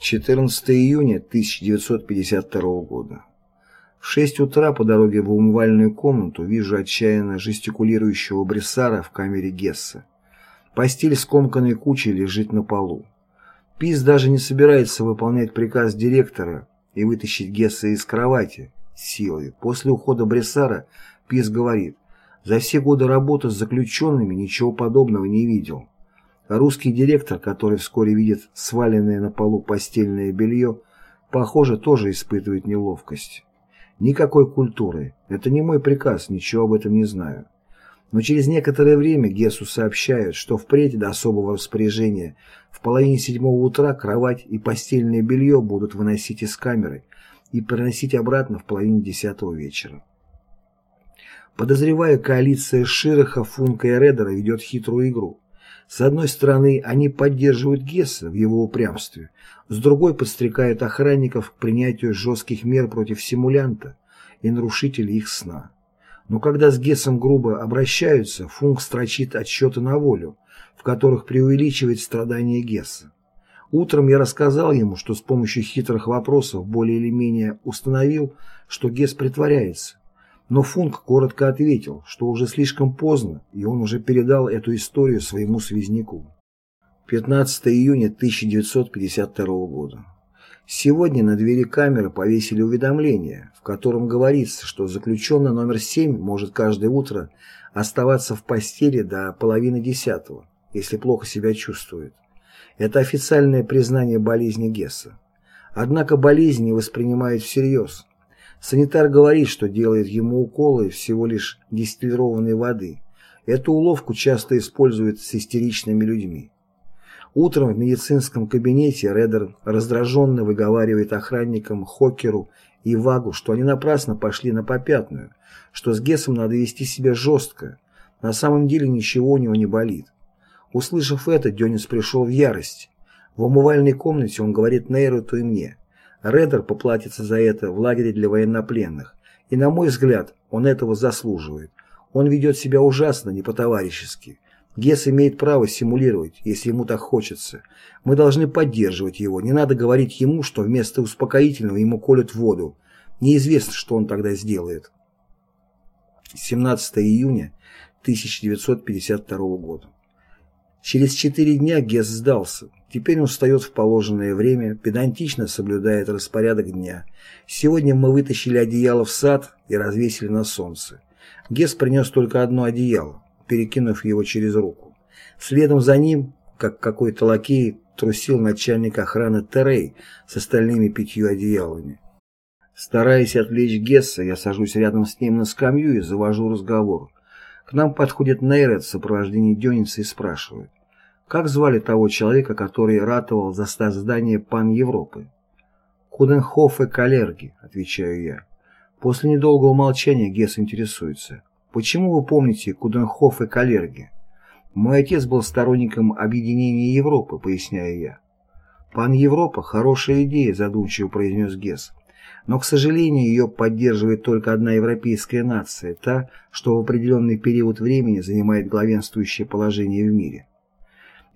[SPEAKER 1] 14 июня 1952 года. В шесть утра по дороге в умывальную комнату вижу отчаянно жестикулирующего Брессара в камере Гесса. Постель скомканной кучей лежит на полу. Пис даже не собирается выполнять приказ директора и вытащить Гесса из кровати силой. После ухода Брессара Пис говорит, за все годы работы с заключенными ничего подобного не видел. А русский директор, который вскоре видит сваленное на полу постельное белье, похоже, тоже испытывает неловкость. Никакой культуры. Это не мой приказ, ничего об этом не знаю. Но через некоторое время Гессу сообщают, что впредь до особого распоряжения в половине седьмого утра кровать и постельное белье будут выносить из камеры и приносить обратно в половине десятого вечера. Подозревая, коалиция Широха, Функа и Редера ведет хитрую игру. С одной стороны, они поддерживают Гесса в его упрямстве, с другой подстрекают охранников к принятию жестких мер против симулянта и нарушителей их сна. Но когда с Гессом грубо обращаются, Функ строчит отчеты на волю, в которых преувеличивает страдания Гесса. Утром я рассказал ему, что с помощью хитрых вопросов более или менее установил, что Гесс притворяется. Но Функ коротко ответил, что уже слишком поздно, и он уже передал эту историю своему связняку. 15 июня 1952 года. Сегодня на двери камеры повесили уведомление, в котором говорится, что заключенный номер 7 может каждое утро оставаться в постели до половины десятого, если плохо себя чувствует. Это официальное признание болезни Гесса. Однако болезнь не воспринимают всерьез. Санитар говорит, что делает ему уколы всего лишь дистиллированной воды. Эту уловку часто используют с истеричными людьми. Утром в медицинском кабинете Редер раздраженно выговаривает охранникам Хокеру и Вагу, что они напрасно пошли на попятную, что с Гессом надо вести себя жестко. На самом деле ничего у него не болит. Услышав это, Денис пришел в ярость. В умывальной комнате он говорит Нейроту и мне. Редер поплатится за это в лагере для военнопленных. И, на мой взгляд, он этого заслуживает. Он ведет себя ужасно, не по-товарищески. Гесс имеет право симулировать, если ему так хочется. Мы должны поддерживать его. Не надо говорить ему, что вместо успокоительного ему колют воду. Неизвестно, что он тогда сделает. 17 июня 1952 года. Через четыре дня Гесс сдался. Теперь он встает в положенное время, педантично соблюдает распорядок дня. Сегодня мы вытащили одеяло в сад и развесили на солнце. Гесс принес только одно одеяло перекинув его через руку. Следом за ним, как какой-то лакей, трусил начальник охраны Терей с остальными пятью одеялами. Стараясь отвлечь Гесса, я сажусь рядом с ним на скамью и завожу разговор. К нам подходит Нейрет в сопровождении Дёница и спрашивает, как звали того человека, который ратовал за создание пан-Европы? Куденхоф и Калерги, отвечаю я. После недолгого молчания Гесс интересуется. Почему вы помните Куденхоф и Калерги? Мой отец был сторонником объединения Европы, поясняю я. Пан Европа – хорошая идея, задумчиво произнес Гесс. Но, к сожалению, ее поддерживает только одна европейская нация, та, что в определенный период времени занимает главенствующее положение в мире.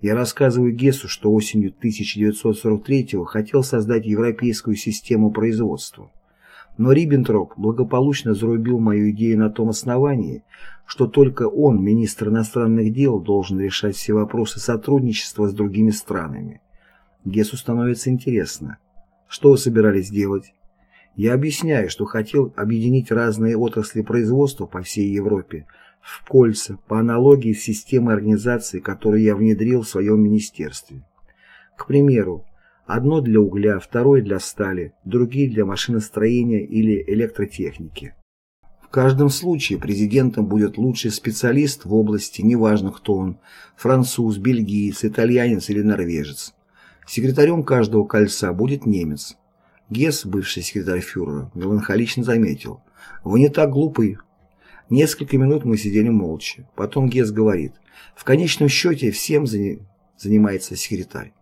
[SPEAKER 1] Я рассказываю Гессу, что осенью 1943 хотел создать европейскую систему производства. Но Риббентроп благополучно зарубил мою идею на том основании, что только он, министр иностранных дел, должен решать все вопросы сотрудничества с другими странами. Гессу становится интересно. Что вы собирались делать? Я объясняю, что хотел объединить разные отрасли производства по всей Европе кольца по аналогии с системой организации, которую я внедрил в своем министерстве. К примеру, одно для угля, второе для стали, другие для машиностроения или электротехники. В каждом случае президентом будет лучший специалист в области, неважно кто он, француз, бельгиец, итальянец или норвежец. Секретарем каждого кольца будет немец. Гесс, бывший секретарь фюрера, меланхолично заметил. «Вы не так глупы, Несколько минут мы сидели молча. Потом Гес говорит, в конечном счете всем занимается секретарь.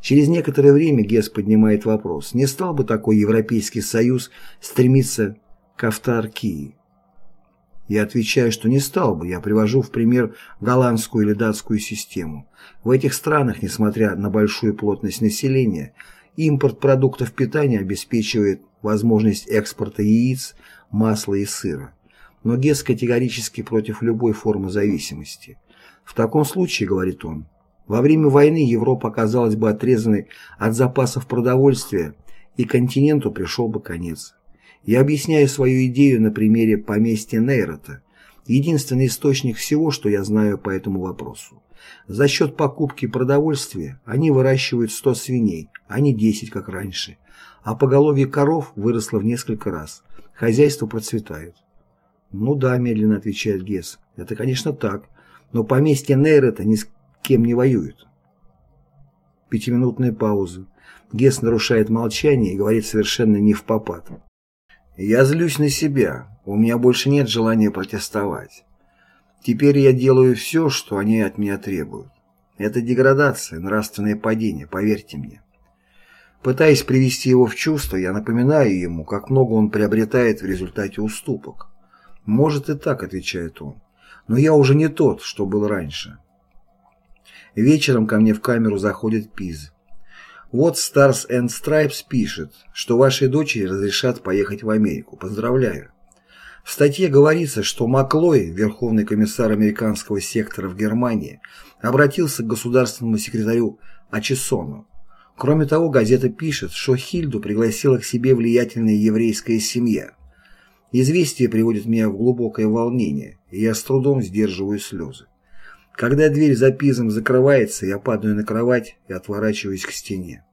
[SPEAKER 1] Через некоторое время Гес поднимает вопрос, не стал бы такой Европейский Союз стремиться к автаркии? Я отвечаю, что не стал бы, я привожу в пример голландскую или датскую систему. В этих странах, несмотря на большую плотность населения, импорт продуктов питания обеспечивает возможность экспорта яиц, масла и сыра но Гесс категорически против любой формы зависимости. В таком случае, говорит он, во время войны Европа оказалась бы отрезанной от запасов продовольствия, и континенту пришел бы конец. Я объясняю свою идею на примере поместья Нейрота, единственный источник всего, что я знаю по этому вопросу. За счет покупки продовольствия они выращивают 100 свиней, а не 10, как раньше, а поголовье коров выросло в несколько раз. Хозяйство процветает. «Ну да», — медленно отвечает Гесс, — «это, конечно, так, но поместье Нейрета ни с кем не воюет». Пятиминутная пауза. Гесс нарушает молчание и говорит совершенно не в попад. «Я злюсь на себя, у меня больше нет желания протестовать. Теперь я делаю все, что они от меня требуют. Это деградация, нравственное падение, поверьте мне». Пытаясь привести его в чувство, я напоминаю ему, как много он приобретает в результате уступок. «Может и так», — отвечает он. «Но я уже не тот, что был раньше». Вечером ко мне в камеру заходит Пиз. Вот Stars and Stripes пишет, что вашей дочери разрешат поехать в Америку. Поздравляю. В статье говорится, что Маклой, верховный комиссар американского сектора в Германии, обратился к государственному секретарю Ачесону. Кроме того, газета пишет, что Хильду пригласила к себе влиятельная еврейская семья. Известие приводит меня в глубокое волнение, и я с трудом сдерживаю слезы. Когда дверь за пизом закрывается, я падаю на кровать и отворачиваюсь к стене.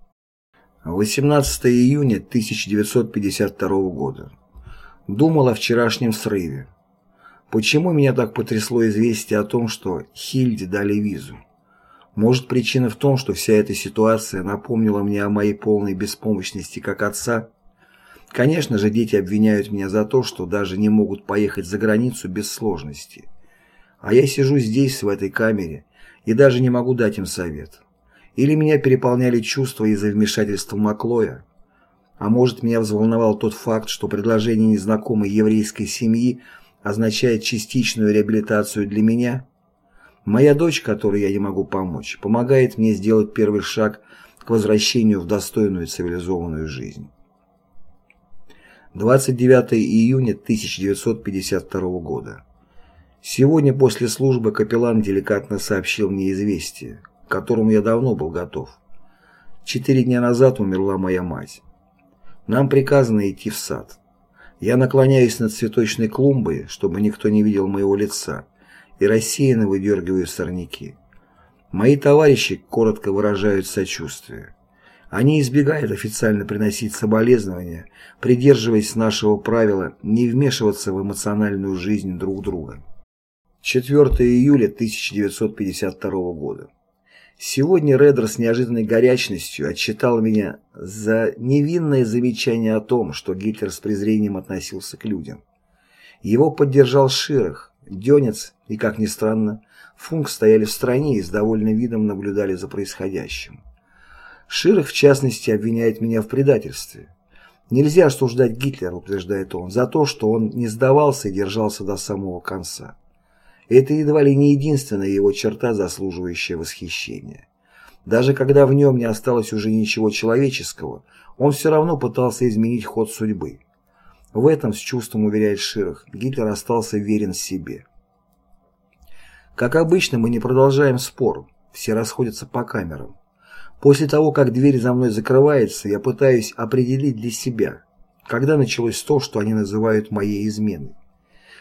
[SPEAKER 1] 18 июня 1952 года. Думал о вчерашнем срыве. Почему меня так потрясло известие о том, что Хильде дали визу? Может, причина в том, что вся эта ситуация напомнила мне о моей полной беспомощности как отца Конечно же, дети обвиняют меня за то, что даже не могут поехать за границу без сложностей. А я сижу здесь, в этой камере, и даже не могу дать им совет. Или меня переполняли чувства из-за вмешательства Маклоя, а может, меня взволновал тот факт, что предложение незнакомой еврейской семьи означает частичную реабилитацию для меня? Моя дочь, которой я не могу помочь, помогает мне сделать первый шаг к возвращению в достойную цивилизованную жизнь. 29 июня 1952 года. Сегодня после службы капеллан деликатно сообщил мне известие, к которому я давно был готов. Четыре дня назад умерла моя мать. Нам приказано идти в сад. Я наклоняюсь над цветочной клумбой, чтобы никто не видел моего лица, и рассеянно выдергиваю сорняки. Мои товарищи коротко выражают сочувствие. Они избегают официально приносить соболезнования, придерживаясь нашего правила не вмешиваться в эмоциональную жизнь друг друга. 4 июля 1952 года. Сегодня Реддер с неожиданной горячностью отчитал меня за невинное замечание о том, что Гитлер с презрением относился к людям. Его поддержал Ширах, Дёнец и, как ни странно, Функ стояли в стороне и с довольным видом наблюдали за происходящим. Ширах, в частности, обвиняет меня в предательстве. Нельзя осуждать Гитлера, утверждает он, за то, что он не сдавался и держался до самого конца. Это едва ли не единственная его черта, заслуживающая восхищения. Даже когда в нем не осталось уже ничего человеческого, он все равно пытался изменить ход судьбы. В этом, с чувством уверяет Ширах, Гитлер остался верен себе. Как обычно, мы не продолжаем спор, все расходятся по камерам. После того, как дверь за мной закрывается, я пытаюсь определить для себя, когда началось то, что они называют моей изменой.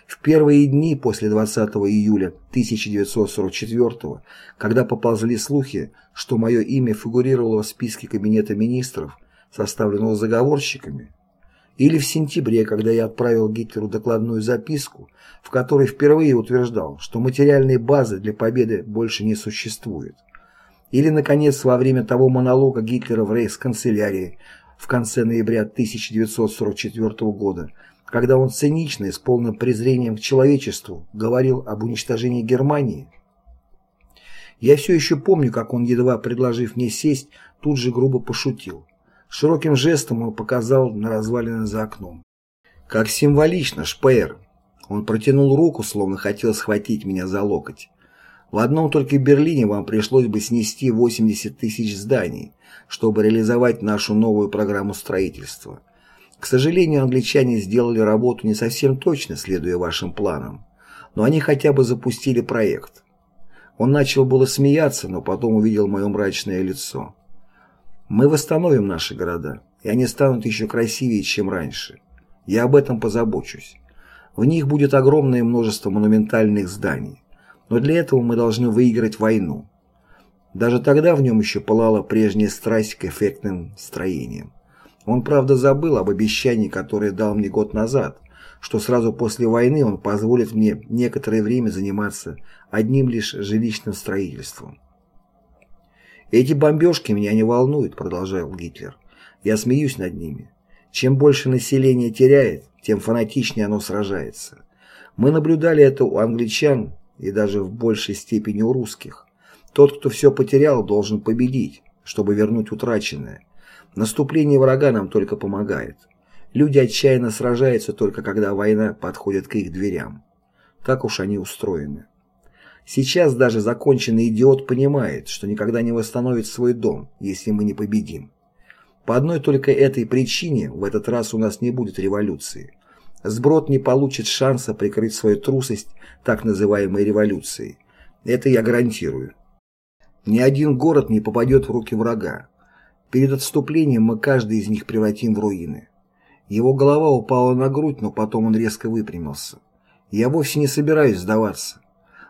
[SPEAKER 1] В первые дни после 20 июля 1944 когда поползли слухи, что мое имя фигурировало в списке Кабинета министров, составленного заговорщиками, или в сентябре, когда я отправил Гитлеру докладную записку, в которой впервые утверждал, что материальной базы для победы больше не существует. Или, наконец, во время того монолога Гитлера в рейхсканцелярии в конце ноября 1944 года, когда он цинично и с полным презрением к человечеству говорил об уничтожении Германии. Я все еще помню, как он, едва предложив мне сесть, тут же грубо пошутил. Широким жестом он показал на развалины за окном. Как символично, Шпеер. Он протянул руку, словно хотел схватить меня за локоть. В одном только Берлине вам пришлось бы снести 80 тысяч зданий, чтобы реализовать нашу новую программу строительства. К сожалению, англичане сделали работу не совсем точно, следуя вашим планам, но они хотя бы запустили проект. Он начал было смеяться, но потом увидел мое мрачное лицо. Мы восстановим наши города, и они станут еще красивее, чем раньше. Я об этом позабочусь. В них будет огромное множество монументальных зданий. Но для этого мы должны выиграть войну. Даже тогда в нем еще пылала прежняя страсть к эффектным строениям. Он, правда, забыл об обещании, которое дал мне год назад, что сразу после войны он позволит мне некоторое время заниматься одним лишь жилищным строительством. «Эти бомбежки меня не волнуют», — продолжал Гитлер. «Я смеюсь над ними. Чем больше население теряет, тем фанатичнее оно сражается. Мы наблюдали это у англичан и даже в большей степени у русских. Тот, кто все потерял, должен победить, чтобы вернуть утраченное. Наступление врага нам только помогает. Люди отчаянно сражаются только когда война подходит к их дверям. Так уж они устроены. Сейчас даже законченный идиот понимает, что никогда не восстановит свой дом, если мы не победим. По одной только этой причине в этот раз у нас не будет революции. Сброд не получит шанса прикрыть свою трусость так называемой революцией. Это я гарантирую. Ни один город не попадет в руки врага. Перед отступлением мы каждый из них превратим в руины. Его голова упала на грудь, но потом он резко выпрямился. Я вовсе не собираюсь сдаваться.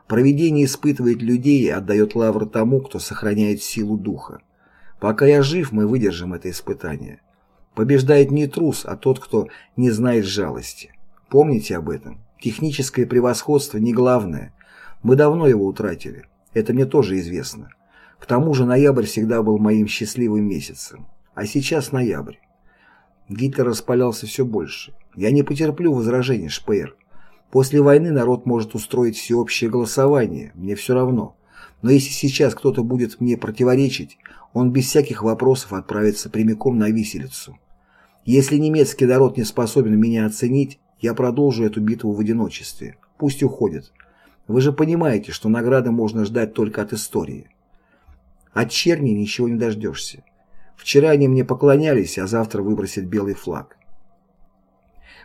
[SPEAKER 1] Провидение испытывает людей и отдает лавр тому, кто сохраняет силу духа. Пока я жив, мы выдержим это испытание. Побеждает не трус, а тот, кто не знает жалости. Помните об этом. Техническое превосходство не главное. Мы давно его утратили. Это мне тоже известно. К тому же ноябрь всегда был моим счастливым месяцем. А сейчас ноябрь. Гитлер распалялся все больше. Я не потерплю возражений, Шпеер. После войны народ может устроить всеобщее голосование, мне все равно. Но если сейчас кто-то будет мне противоречить, он без всяких вопросов отправится прямиком на виселицу. Если немецкий народ не способен меня оценить, я продолжу эту битву в одиночестве. Пусть уходит. Вы же понимаете, что награды можно ждать только от истории. От черни ничего не дождешься. Вчера они мне поклонялись, а завтра выбросят белый флаг.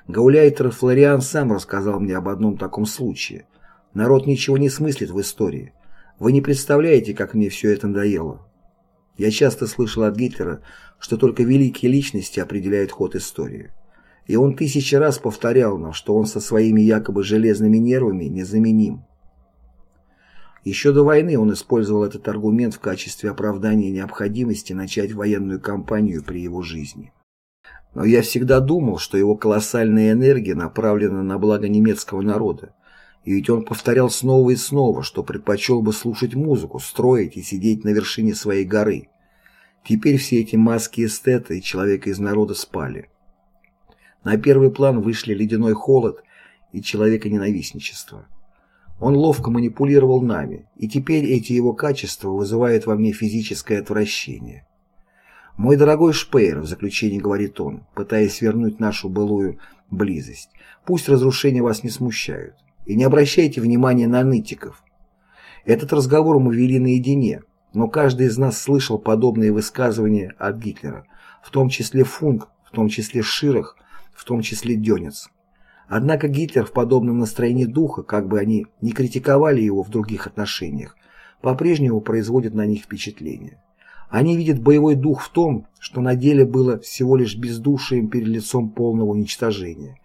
[SPEAKER 1] Гауляйтер Флориан сам рассказал мне об одном таком случае. Народ ничего не смыслит в истории. Вы не представляете, как мне все это надоело. Я часто слышал от Гитлера, что только великие личности определяют ход истории. И он тысячи раз повторял нам, что он со своими якобы железными нервами незаменим. Еще до войны он использовал этот аргумент в качестве оправдания необходимости начать военную кампанию при его жизни. Но я всегда думал, что его колоссальная энергия направлена на благо немецкого народа. И ведь он повторял снова и снова, что предпочел бы слушать музыку, строить и сидеть на вершине своей горы. Теперь все эти маски эстета и человека из народа спали. На первый план вышли ледяной холод и человеконенавистничество. Он ловко манипулировал нами, и теперь эти его качества вызывают во мне физическое отвращение. «Мой дорогой Шпеер», — в заключении говорит он, пытаясь вернуть нашу былую близость, «пусть разрушения вас не смущают. и не обращайте внимания на нытиков. Этот разговор мы вели наедине, но каждый из нас слышал подобные высказывания от Гитлера, в том числе Функ, в том числе Ширах, в том числе Дёнец. Однако Гитлер в подобном настроении духа, как бы они ни критиковали его в других отношениях, по-прежнему производит на них впечатление. Они видят боевой дух в том, что на деле было всего лишь бездушием перед лицом полного уничтожения.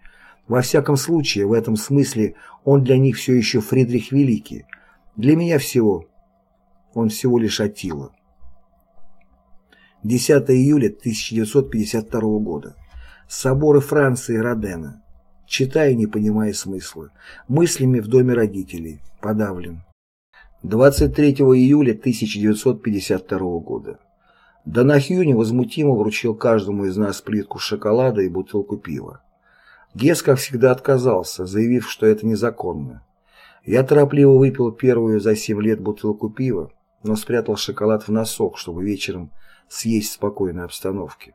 [SPEAKER 1] Во всяком случае, в этом смысле он для них все еще Фридрих Великий. Для меня всего он всего лишь Атила. 10 июля 1952 года. Соборы Франции Родена. Читаю, не понимая смысла. Мыслями в доме родителей. Подавлен. 23 июля 1952 года. Донахью невозмутимо вручил каждому из нас плитку шоколада и бутылку пива. Гес, как всегда, отказался, заявив, что это незаконно. Я торопливо выпил первую за семь лет бутылку пива, но спрятал шоколад в носок, чтобы вечером съесть в спокойной обстановке.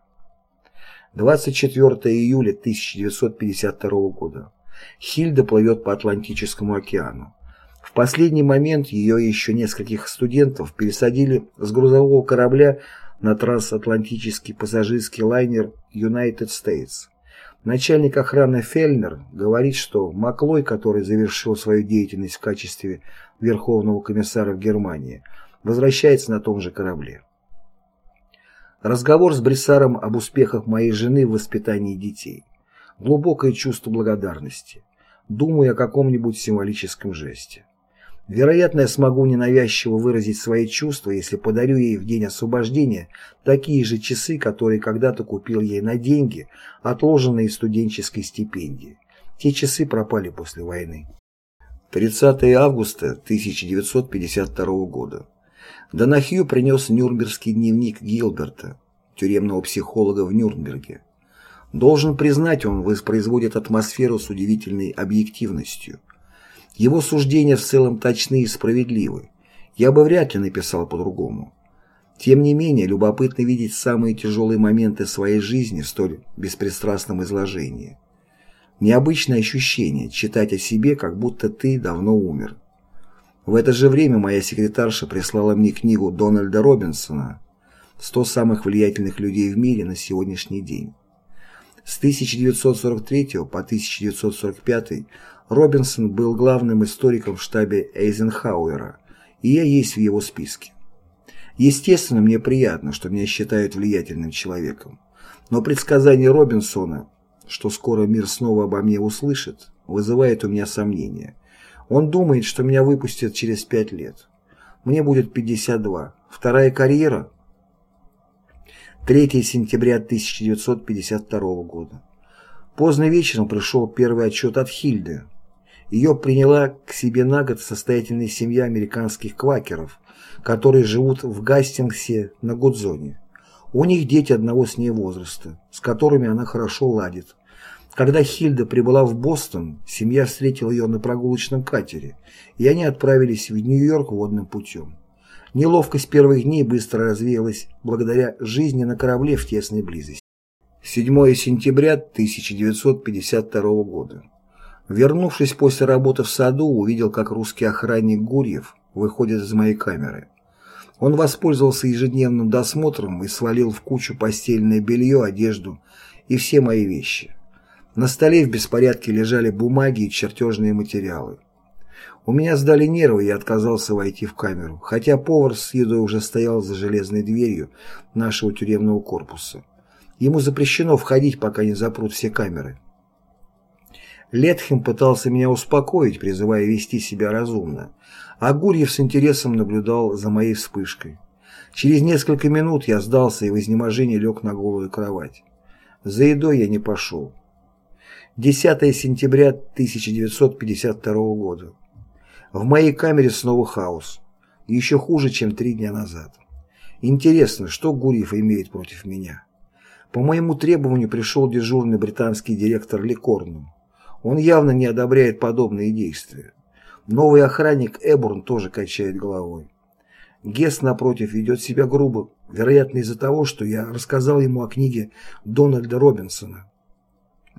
[SPEAKER 1] 24 июля 1952 года. Хильда плывет по Атлантическому океану. В последний момент ее и еще нескольких студентов пересадили с грузового корабля на трансатлантический пассажирский лайнер United States. Начальник охраны Фельнер говорит, что Маклой, который завершил свою деятельность в качестве Верховного комиссара в Германии, возвращается на том же корабле. Разговор с Брессаром об успехах моей жены в воспитании детей. Глубокое чувство благодарности. Думаю о каком-нибудь символическом жесте. Вероятно, я смогу ненавязчиво выразить свои чувства, если подарю ей в день освобождения такие же часы, которые когда-то купил ей на деньги, отложенные из студенческой стипендии. Те часы пропали после войны. 30 августа 1952 года. Донахью принес Нюрнбергский дневник Гилберта, тюремного психолога в Нюрнберге. Должен признать, он воспроизводит атмосферу с удивительной объективностью – его суждения в целом точны и справедливы. Я бы вряд ли написал по-другому. Тем не менее, любопытно видеть самые тяжелые моменты своей жизни в столь беспристрастном изложении. Необычное ощущение читать о себе, как будто ты давно умер. В это же время моя секретарша прислала мне книгу Дональда Робинсона «100 самых влиятельных людей в мире на сегодняшний день». С 1943 по 1945 Робинсон был главным историком в штабе Эйзенхауэра, и я есть в его списке. Естественно, мне приятно, что меня считают влиятельным человеком, но предсказание Робинсона, что скоро мир снова обо мне услышит, вызывает у меня сомнения. Он думает, что меня выпустят через пять лет. Мне будет 52. Вторая карьера 3 сентября 1952 года. Поздно вечером пришел первый отчет от Хильды. Ее приняла к себе на год состоятельная семья американских квакеров, которые живут в Гастингсе на Гудзоне. У них дети одного с ней возраста, с которыми она хорошо ладит. Когда Хильда прибыла в Бостон, семья встретила ее на прогулочном катере, и они отправились в Нью-Йорк водным путем. Неловкость первых дней быстро развеялась благодаря жизни на корабле в тесной близости. 7 сентября 1952 года. Вернувшись после работы в саду, увидел, как русский охранник Гурьев выходит из моей камеры. Он воспользовался ежедневным досмотром и свалил в кучу постельное белье, одежду и все мои вещи. На столе в беспорядке лежали бумаги и чертежные материалы. У меня сдали нервы, я отказался войти в камеру, хотя повар с едой уже стоял за железной дверью нашего тюремного корпуса. Ему запрещено входить, пока не запрут все камеры. Летхем пытался меня успокоить, призывая вести себя разумно, а Гурьев с интересом наблюдал за моей вспышкой. Через несколько минут я сдался и в изнеможении лег на голую кровать. За едой я не пошел. 10 сентября 1952 года. В моей камере снова хаос. Еще хуже, чем три дня назад. Интересно, что Гурьев имеет против меня? По моему требованию пришел дежурный британский директор Ликорну. Он явно не одобряет подобные действия. Новый охранник Эбурн тоже качает головой. Гесс, напротив, ведет себя грубо, вероятно из-за того, что я рассказал ему о книге Дональда Робинсона.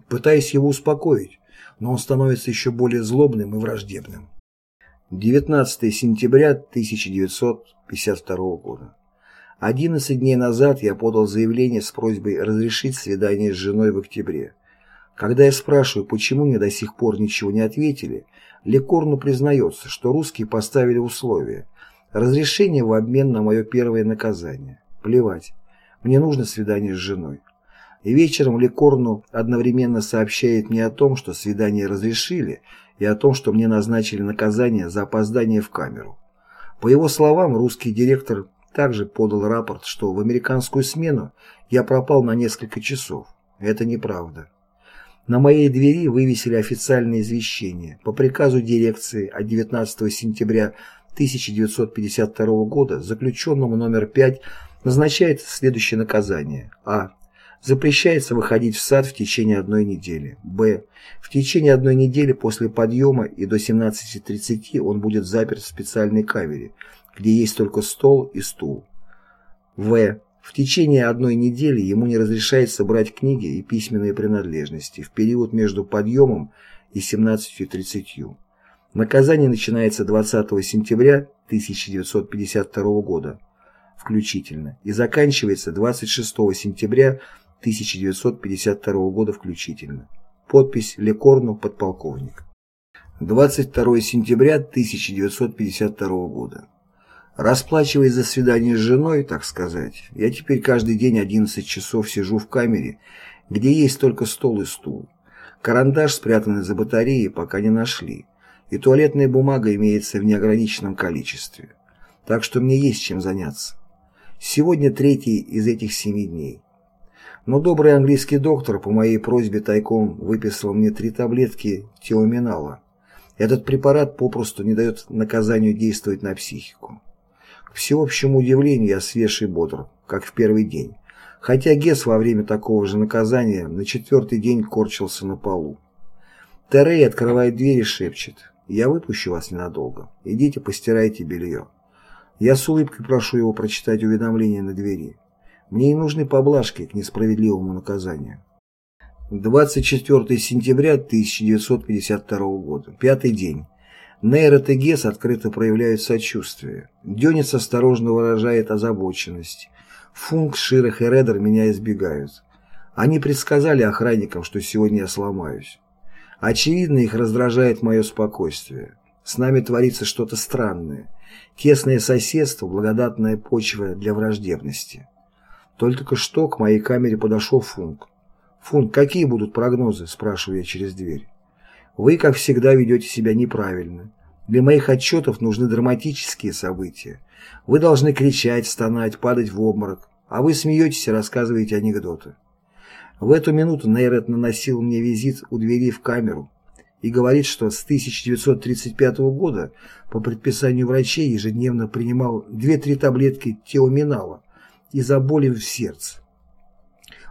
[SPEAKER 1] Пытаясь его успокоить, но он становится еще более злобным и враждебным. 19 сентября 1952 года. 11 дней назад я подал заявление с просьбой разрешить свидание с женой в октябре. Когда я спрашиваю, почему мне до сих пор ничего не ответили, Лекорну признается, что русские поставили условия. Разрешение в обмен на мое первое наказание. Плевать. Мне нужно свидание с женой. И вечером Лекорну одновременно сообщает мне о том, что свидание разрешили, и о том, что мне назначили наказание за опоздание в камеру. По его словам, русский директор также подал рапорт, что в американскую смену я пропал на несколько часов. Это неправда. На моей двери вывесили официальное извещение. По приказу дирекции от 19 сентября 1952 года заключенному номер 5 назначается следующее наказание. А. Запрещается выходить в сад в течение одной недели. Б. В течение одной недели после подъема и до 17.30 он будет заперт в специальной камере, где есть только стол и стул. В. В течение одной недели ему не разрешается брать книги и письменные принадлежности в период между подъемом и 17.30. Наказание начинается 20 сентября 1952 года включительно и заканчивается 26 сентября 1952 года включительно. Подпись Лекорну, подполковник. 22 сентября 1952 года. Расплачиваясь за свидание с женой, так сказать, я теперь каждый день 11 часов сижу в камере, где есть только стол и стул. Карандаш, спрятанный за батареей, пока не нашли, и туалетная бумага имеется в неограниченном количестве. Так что мне есть чем заняться. Сегодня третий из этих семи дней. Но добрый английский доктор по моей просьбе тайком выписал мне три таблетки теоминала. Этот препарат попросту не дает наказанию действовать на психику. К всеобщему удивлению я свеж и бодр, как в первый день, хотя Гес во время такого же наказания на четвертый день корчился на полу. Терей открывает дверь и шепчет «Я выпущу вас ненадолго. Идите постирайте белье». Я с улыбкой прошу его прочитать уведомление на двери. Мне не нужны поблажки к несправедливому наказанию. 24 сентября 1952 года. Пятый день. Нейрот и Гес открыто проявляют сочувствие. Дёнец осторожно выражает озабоченность. Функ, Ширах и Редер меня избегают. Они предсказали охранникам, что сегодня я сломаюсь. Очевидно, их раздражает мое спокойствие. С нами творится что-то странное. Тесное соседство – благодатная почва для враждебности. Только что к моей камере подошел Функ. «Функ, какие будут прогнозы?» – спрашиваю я через дверь. Вы, как всегда, ведете себя неправильно. Для моих отчетов нужны драматические события. Вы должны кричать, стонать, падать в обморок, а вы смеетесь и рассказываете анекдоты. В эту минуту Нейрет наносил мне визит у двери в камеру и говорит, что с 1935 года по предписанию врачей ежедневно принимал 2-3 таблетки теоминала из-за боли в сердце.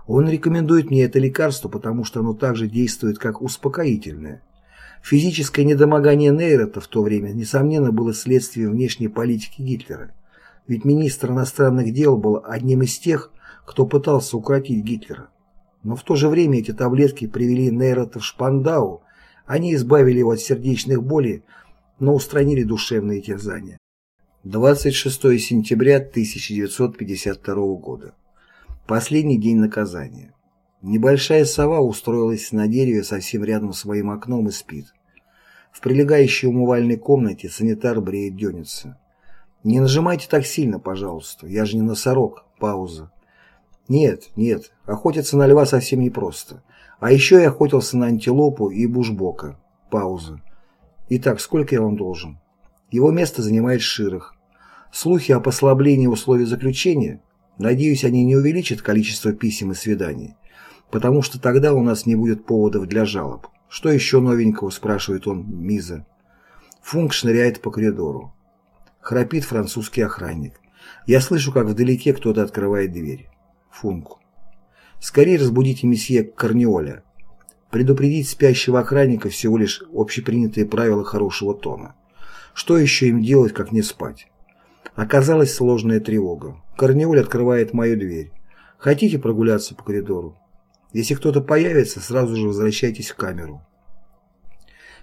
[SPEAKER 1] Он рекомендует мне это лекарство, потому что оно также действует как успокоительное. Физическое недомогание Нейрота в то время, несомненно, было следствием внешней политики Гитлера. Ведь министр иностранных дел был одним из тех, кто пытался укротить Гитлера. Но в то же время эти таблетки привели Нейрота в Шпандау, они избавили его от сердечных болей, но устранили душевные терзания. 26 сентября 1952 года. Последний день наказания. Небольшая сова устроилась на дереве совсем рядом с моим окном и спит. В прилегающей умывальной комнате санитар бреет дёнится. «Не нажимайте так сильно, пожалуйста, я же не носорог». Пауза. «Нет, нет, охотиться на льва совсем непросто. А еще я охотился на антилопу и бушбока». Пауза. «Итак, сколько я вам должен?» Его место занимает Ширах. Слухи о послаблении условий заключения? Надеюсь, они не увеличат количество писем и свиданий потому что тогда у нас не будет поводов для жалоб. Что еще новенького, спрашивает он Миза. Функ шныряет по коридору. Храпит французский охранник. Я слышу, как вдалеке кто-то открывает дверь. Функ. Скорее разбудите месье Корнеоля. Предупредить спящего охранника всего лишь общепринятые правила хорошего тона. Что еще им делать, как не спать? Оказалась сложная тревога. Корнеоль открывает мою дверь. Хотите прогуляться по коридору? Если кто-то появится, сразу же возвращайтесь в камеру.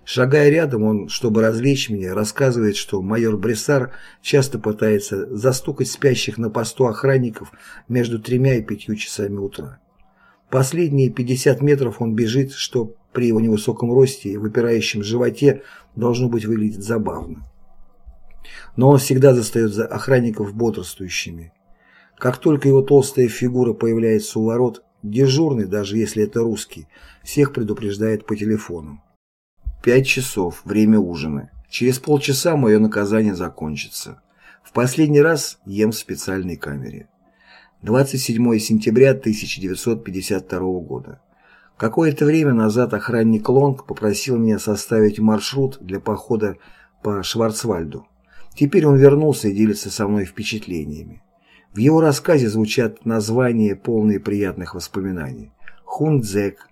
[SPEAKER 1] Шагая рядом, он, чтобы развлечь меня, рассказывает, что майор Брессар часто пытается застукать спящих на посту охранников между тремя и пятью часами утра. Последние 50 метров он бежит, что при его невысоком росте и выпирающем животе должно быть выглядеть забавно. Но он всегда застает за охранников бодрствующими. Как только его толстая фигура появляется у ворот, дежурный, даже если это русский, всех предупреждает по телефону. Пять часов, время ужина. Через полчаса мое наказание закончится. В последний раз ем в специальной камере. 27 сентября 1952 года. Какое-то время назад охранник Лонг попросил меня составить маршрут для похода по Шварцвальду. Теперь он вернулся и делится со мной впечатлениями. В его рассказе звучат названия, полные приятных воспоминаний. Хундзек,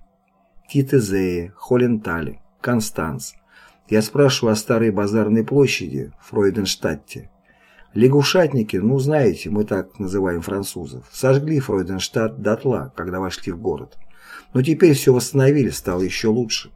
[SPEAKER 1] Титезея, Холентале. Констанц. Я спрашиваю о старой базарной площади, Фройденштадте. Лягушатники, ну знаете, мы так называем французов, сожгли Фройденштадт дотла, когда вошли в город. Но теперь все восстановили, стало еще лучше.